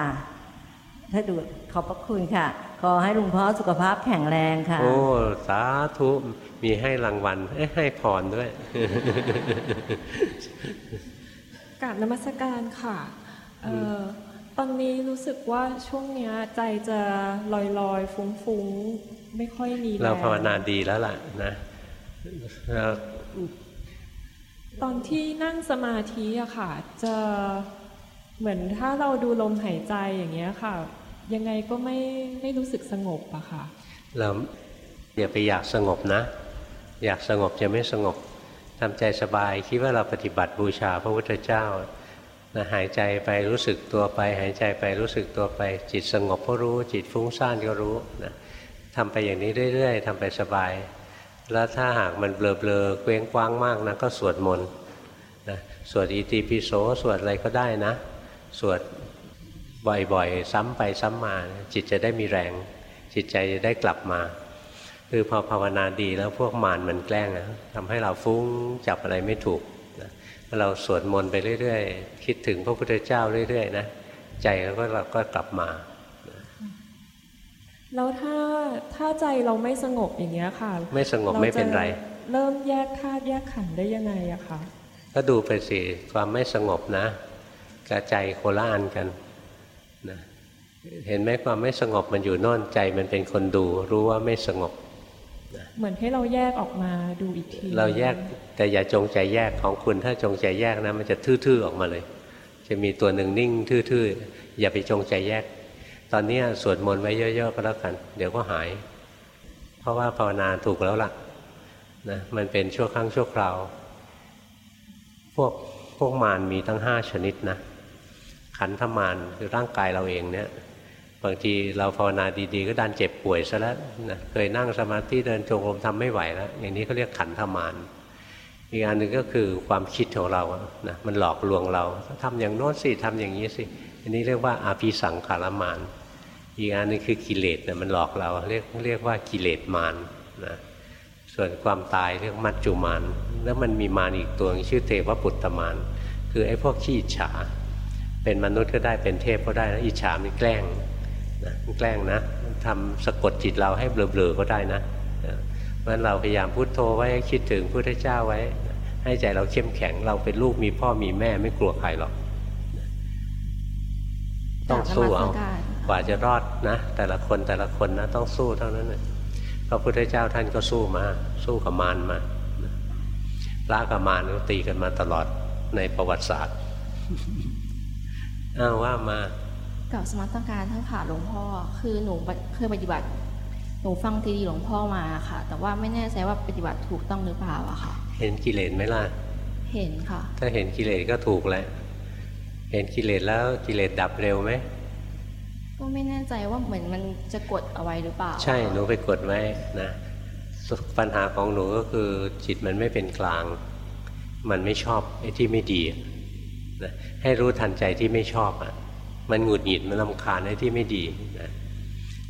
ถ้าดูขอบพระคุณค่ะ ขอให้หลุงพ่อสุขภาพแข็งแรงค่ะ โอ้สาธุมีให้รางวัลเอ้ยให้พรด้วยกราบนมัสการค่ะเอ่อตอนนี้รู้สึกว่าช่วงเนี้ยใจจะลอยลอยๆฟุ้งฟุ้งๆไม่ค่อยมีแรงเราภาวนาดีแล้วล่ะนะเราตอนที่นั่งสมาธิอะค่ะ จะเหมือนถ้าเราดูลมหายใจอย่างเงี้ยค่ะ ยังไงก็ไม่ไม่รู้สึกสงบอะค่ะ เราอย่าไปอยากสงบนะ อยากสงบจะไม่สงบทำใจสบายคิดว่าเราปฏิบัติบูชาพระพุทธเจ้านะหายใจไปรู้สึกตัวไป หายใจไปรู้สึกตัวไป จิตสงบก็รู้ จิตฟุ้งซ่านก็รู้นะทำไปอย่างนี้เรื่อยๆทำไปสบาย แล้วถ้าหากมันเบลอๆเคว้งคว้างมากนะก็สวดมนต์นะสวดอิติปิโสสวดอะไรก็ได้นะ สวด บ่อยๆ ซ้ำไปซ้ำมา จิตจะได้มีแรง จิตใจจะได้กลับมา คือพอภาวนาดีแล้วพวกมารมันแกล้งนะทำให้เราฟุ้งจับอะไรไม่ถูกนะเราสวดมนต์ไปเรื่อยๆ คิดถึงพระพุทธเจ้าเรื่อยๆนะใจแล้วก็เราก็กลับมาแล้วถ้าถ้าใจเราไม่สงบอย่างเงี้ยค่ะ ไม่สงบไม่เป็นไราจะเริ่มแยกธาตุแยกขันธ์ได้ยังไงอะคะก็ดูไปสิความไม่สงบนะกับใจโคละอันกันนะ เห็นไหมความไม่สงบมันอยู่โน่นใจมันเป็นคนดู รู้ว่าไม่สงบเหมือนให้เราแยกออกมาดูอีกที เราแยกแต่อย่าจงใจแยกของคุณถ้าจงใจแยกนะมันจะทื่อๆออกมาเลย จะมีตัวหนึ่งนิ่งทื่อๆอย่าไปจงใจแยก ตอนนี้สวดมนต์ไว้เยอะๆก็แล้วกัน เดี๋ยวก็หาย เพราะว่าภาวนาถูกแล้วล่ะนะมันเป็นชั่วครั้งชั่วคราว พวกพวกมารมีตั้งห้าชนิดนะขันธมารคือร่างกายเราเองเนี่ย บางทีเราภาวนาดีๆ ก็ดันเจ็บป่วยซะแล้วนะเคยนั่งสมาธิเดินจงกรมทำไม่ไหวแล้วอย่างนี้เขาเรียกขันธมารอีกอันหนึ่งก็คือความคิดของเรานะมันหลอกลวงเราทำอย่างโน้นสิทำอย่างนี้สิอันนี้เรียกว่าอาภิสังขารมารอีกอันนึงคือกิเลสนะมันหลอกเราเรียกเรียกว่ากิเลสมารนะส่วนความตายเรียกมัจจุมารแล้วมันมีมารอีกตัวชื่อเทวปุตตมารคือไอ้พวกขี้อิจฉา เป็นมนุษย์ก็ได้เป็นเทพก็ได้นะอิจฉามันแกล้ง นะมันแกล้งนะทำสะกดจิตเราให้เบลอๆก็ได้นะเพราะฉะนั้นเราพยายามพุโทโธไว้คิดถึงพุทธเจ้าไว้ ให้ใจเราเข้มแข็งเราเป็นลูกมีพ่อมีแม่ไม่กลัวใครหรอกต้องสู้เอากว่าจะรอดนะ แต่ละคนแต่ละคนนะต้องสู้เท่านั้นนะพระพุทธเจ้าท่านก็สู้มา สู้กับมารมาพระกับมารก็ตีกันมาตลอดในประวัติศาสตร์อ้าวว่ามา กับสมัตการท่านค่ะหลวงพ่อ คือหนูเคยปฏิบัติ หนูฟังทีดีหลวงพ่อมาค่ะ แต่ว่าไม่แน่ใจว่าปฏิบัติถูกต้องหรือเปล่าอะค่ะ เห็นกิเลสไหมล่ะ เห็นค่ะ ถ้าเห็นกิเลสก็ถูกแล้วเห็นกิเลสแล้วกิเลสดับเร็วไหมก็ไม่แน่ใจว่าเหมือนมันจะกดเอาไว้หรือเปล่า ใช่หนูไปกดไว้นะปัญหาของหนูก็คือจิตมันไม่เป็นกลาง มันไม่ชอบไอ้ที่ไม่ดีนะให้รู้ทันใจที่ไม่ชอบอะ มันหงุดหงิดมันลำคาญไอ้ที่ไม่ดีนะ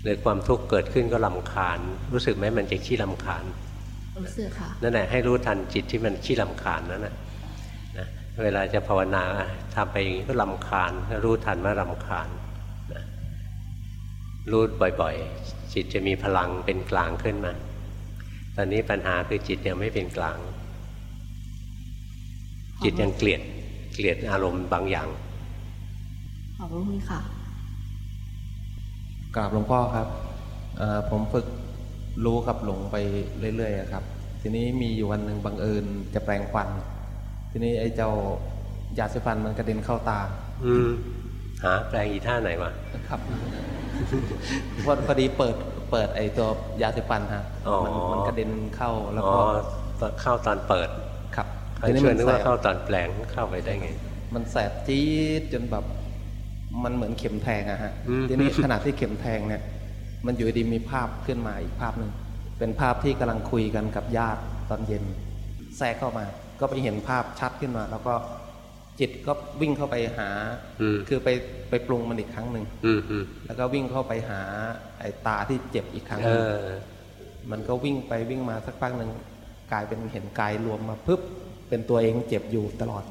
หรือความทุกข์เกิดขึ้นก็ลำคาญ รู้สึกไหมมันจะขี้ลำคาญรู้สึกค่ะนั่นแหละให้รู้ทันจิตที่มันขี้ลำคาญนั่นแหละนะเวลาจะภาวนาทำไปอย่างนี้ก็ลำคาญรู้ทันว่าลำคาญนะรู้บ่อยๆ จิตจะมีพลังเป็นกลางขึ้นมา ตอนนี้ปัญหาคือจิตยังไม่เป็นกลาง จิตยังเกลียดเกลียดอารมณ์บางอย่าง ขอบคุณค่ะกราบหลวงพ่อครับผมฝึกรู้กับหลงไปเรื่อยๆครับ ทีนี้มีอยู่วันหนึ่งบังเอิญจะแปลงฟัน ทีนี้ไอ้เจ้ายาสีฟันมันกระเด็นเข้าตา อืมหาแปลงอีท่าไหนวะครับพอพอดีเปิดเปิดไอ้ตัวยาสีฟันฮะมันมันกระเด็นเข้าแล้วก็เข้าตอนเปิดครับทีนี้มันนึกว่าเข้าตอนแปลงเข้าไปได้ไง มันแสบจี๊ดจนแบบ มันเหมือนเข็มแทงอะฮะทีนี้ขณะที่เข็มแทงเนี่ยมันอยู่ดีมีภาพขึ้นมาอีกภาพหนึ่งเป็นภาพที่กำลังคุยกันกับญาติตอนเย็นแทรกเข้ามา ก็ไปเห็นภาพชัดขึ้นมา แล้วก็จิตก็วิ่งเข้าไปหาคือไปไปปรุงมันอีกครั้งหนึ่งแล้วก็วิ่งเข้าไปหาไอ้ตาที่เจ็บอีกครั้งหนึ่งมันก็วิ่งไปวิ่งมาสักพักหนึ่งกลายเป็นเห็นกายรวมมาปึ๊บเป็นตัวเองเจ็บอยู่ตลอด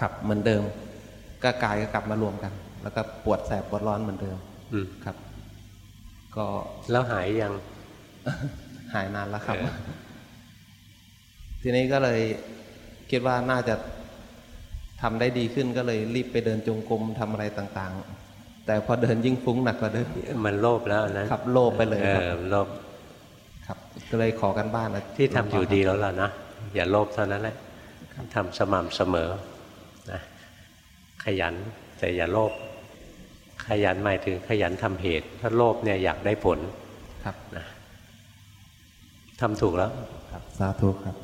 ครับเหมือนเดิม ก็กายก็กลับมารวมกัน แล้วก็ปวดแสบปวดร้อนเหมือนเดิมครับ ก็แล้วหายยัง หายนานแล้วครับ ทีนี้ก็เลยคิดว่าน่าจะทำได้ดีขึ้นก็เลยรีบไปเดินจงกรมทำอะไรต่าง ๆ แต่พอเดินยิ่งฟุ้งหนักกว่าเดิมมันโลภแล้วนะครับ โลภไปเลยครับโลภครับ ก็เลยขอกันบ้านที่ทำอยู่ดีแล้วล่ะนะอย่าโลภเท่านั้นแหละทำสม่ำเสมอนะ ขยันแต่อย่าโลภขยันหมายถึงขยันทำเหตุ ถ้าโลภเนี่ยอยากได้ผลครับนะทำถูกแล้วครับสาธุครับ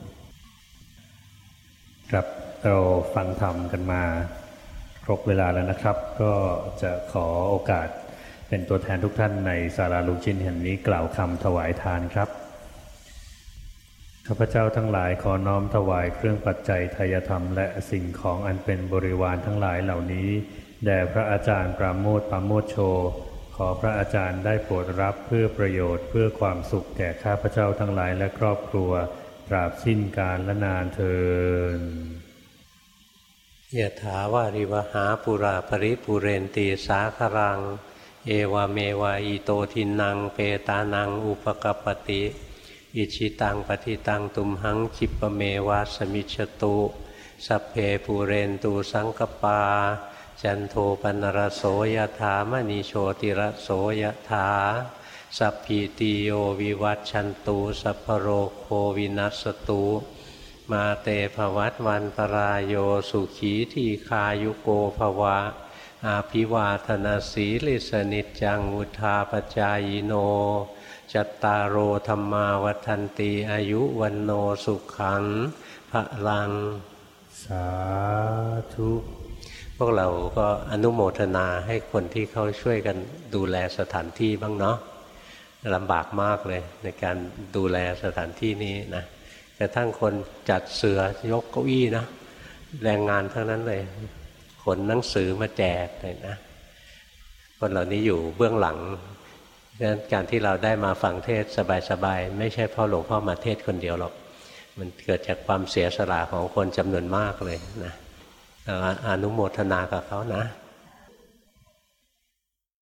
ครับเราฟังธรรมกันมาครบเวลาแล้วนะครับ ก็จะขอโอกาสเป็นตัวแทนทุกท่านในศาลาลุงชินแห่งนี้กล่าวคำถวายทานครับ ข้าพเจ้าทั้งหลายขอน้อมถวายเครื่องปัจจัยทายธรรม และสิ่งของอันเป็นบริวารทั้งหลายเหล่านี้แด่พระอาจารย์ปราโมทปราโมทโช ขอพระอาจารย์ได้โปรดรับเพื่อประโยชน์เพื่อความสุขแก่ข้าพเจ้าทั้งหลายและครอบครัว ตราบสิ้นกาลและนานเทินยะถาวาริวะหาปูรา ปะริปูเรนติ สาคะรัง เอวะเมวะอิโตทินนังเปตานังอุปะกัปปะติ อิจฉิตังปัตถิตังตุมหัง ขิปปะเมวะ สะมิชฌะตุสัพเพปูเรนตุ สังกัปปา จันโทปัณณะระโส ยะถา มะณิ โชติระโส ยะถา สัพพีติโยวิวัชชันตุ สัพพะโรโควินัสตุมาเตภวัตวันตรายโยสุขีทีคายุโกภวะ อาภิวาธนาสีลิสนิจจังวุธาปจายโน จัตตารโอธรรมาวัันตีอายุวันโนสุขังพระลัง สาธุ พวกเราก็อนุโมทนาให้คนที่เขาช่วยกันดูแลสถานที่บ้างเนาะลำบากมากเลยในการดูแลสถานที่นี้นะกระทั่งคนจัดเสือยกเก้าอี้นะ แรงงานทั้งนั้นเลย ขนหนังสือมาแจกเลยนะ คนเหล่านี้อยู่เบื้องหลัง ดังนั้นการที่เราได้มาฟังเทศสบายๆไม่ใช่พ่อหลวงพ่อมาเทศคนเดียวหรอกมันเกิดจากความเสียสละของคนจำนวนมากเลยนะอนุโมทนากับเขานะ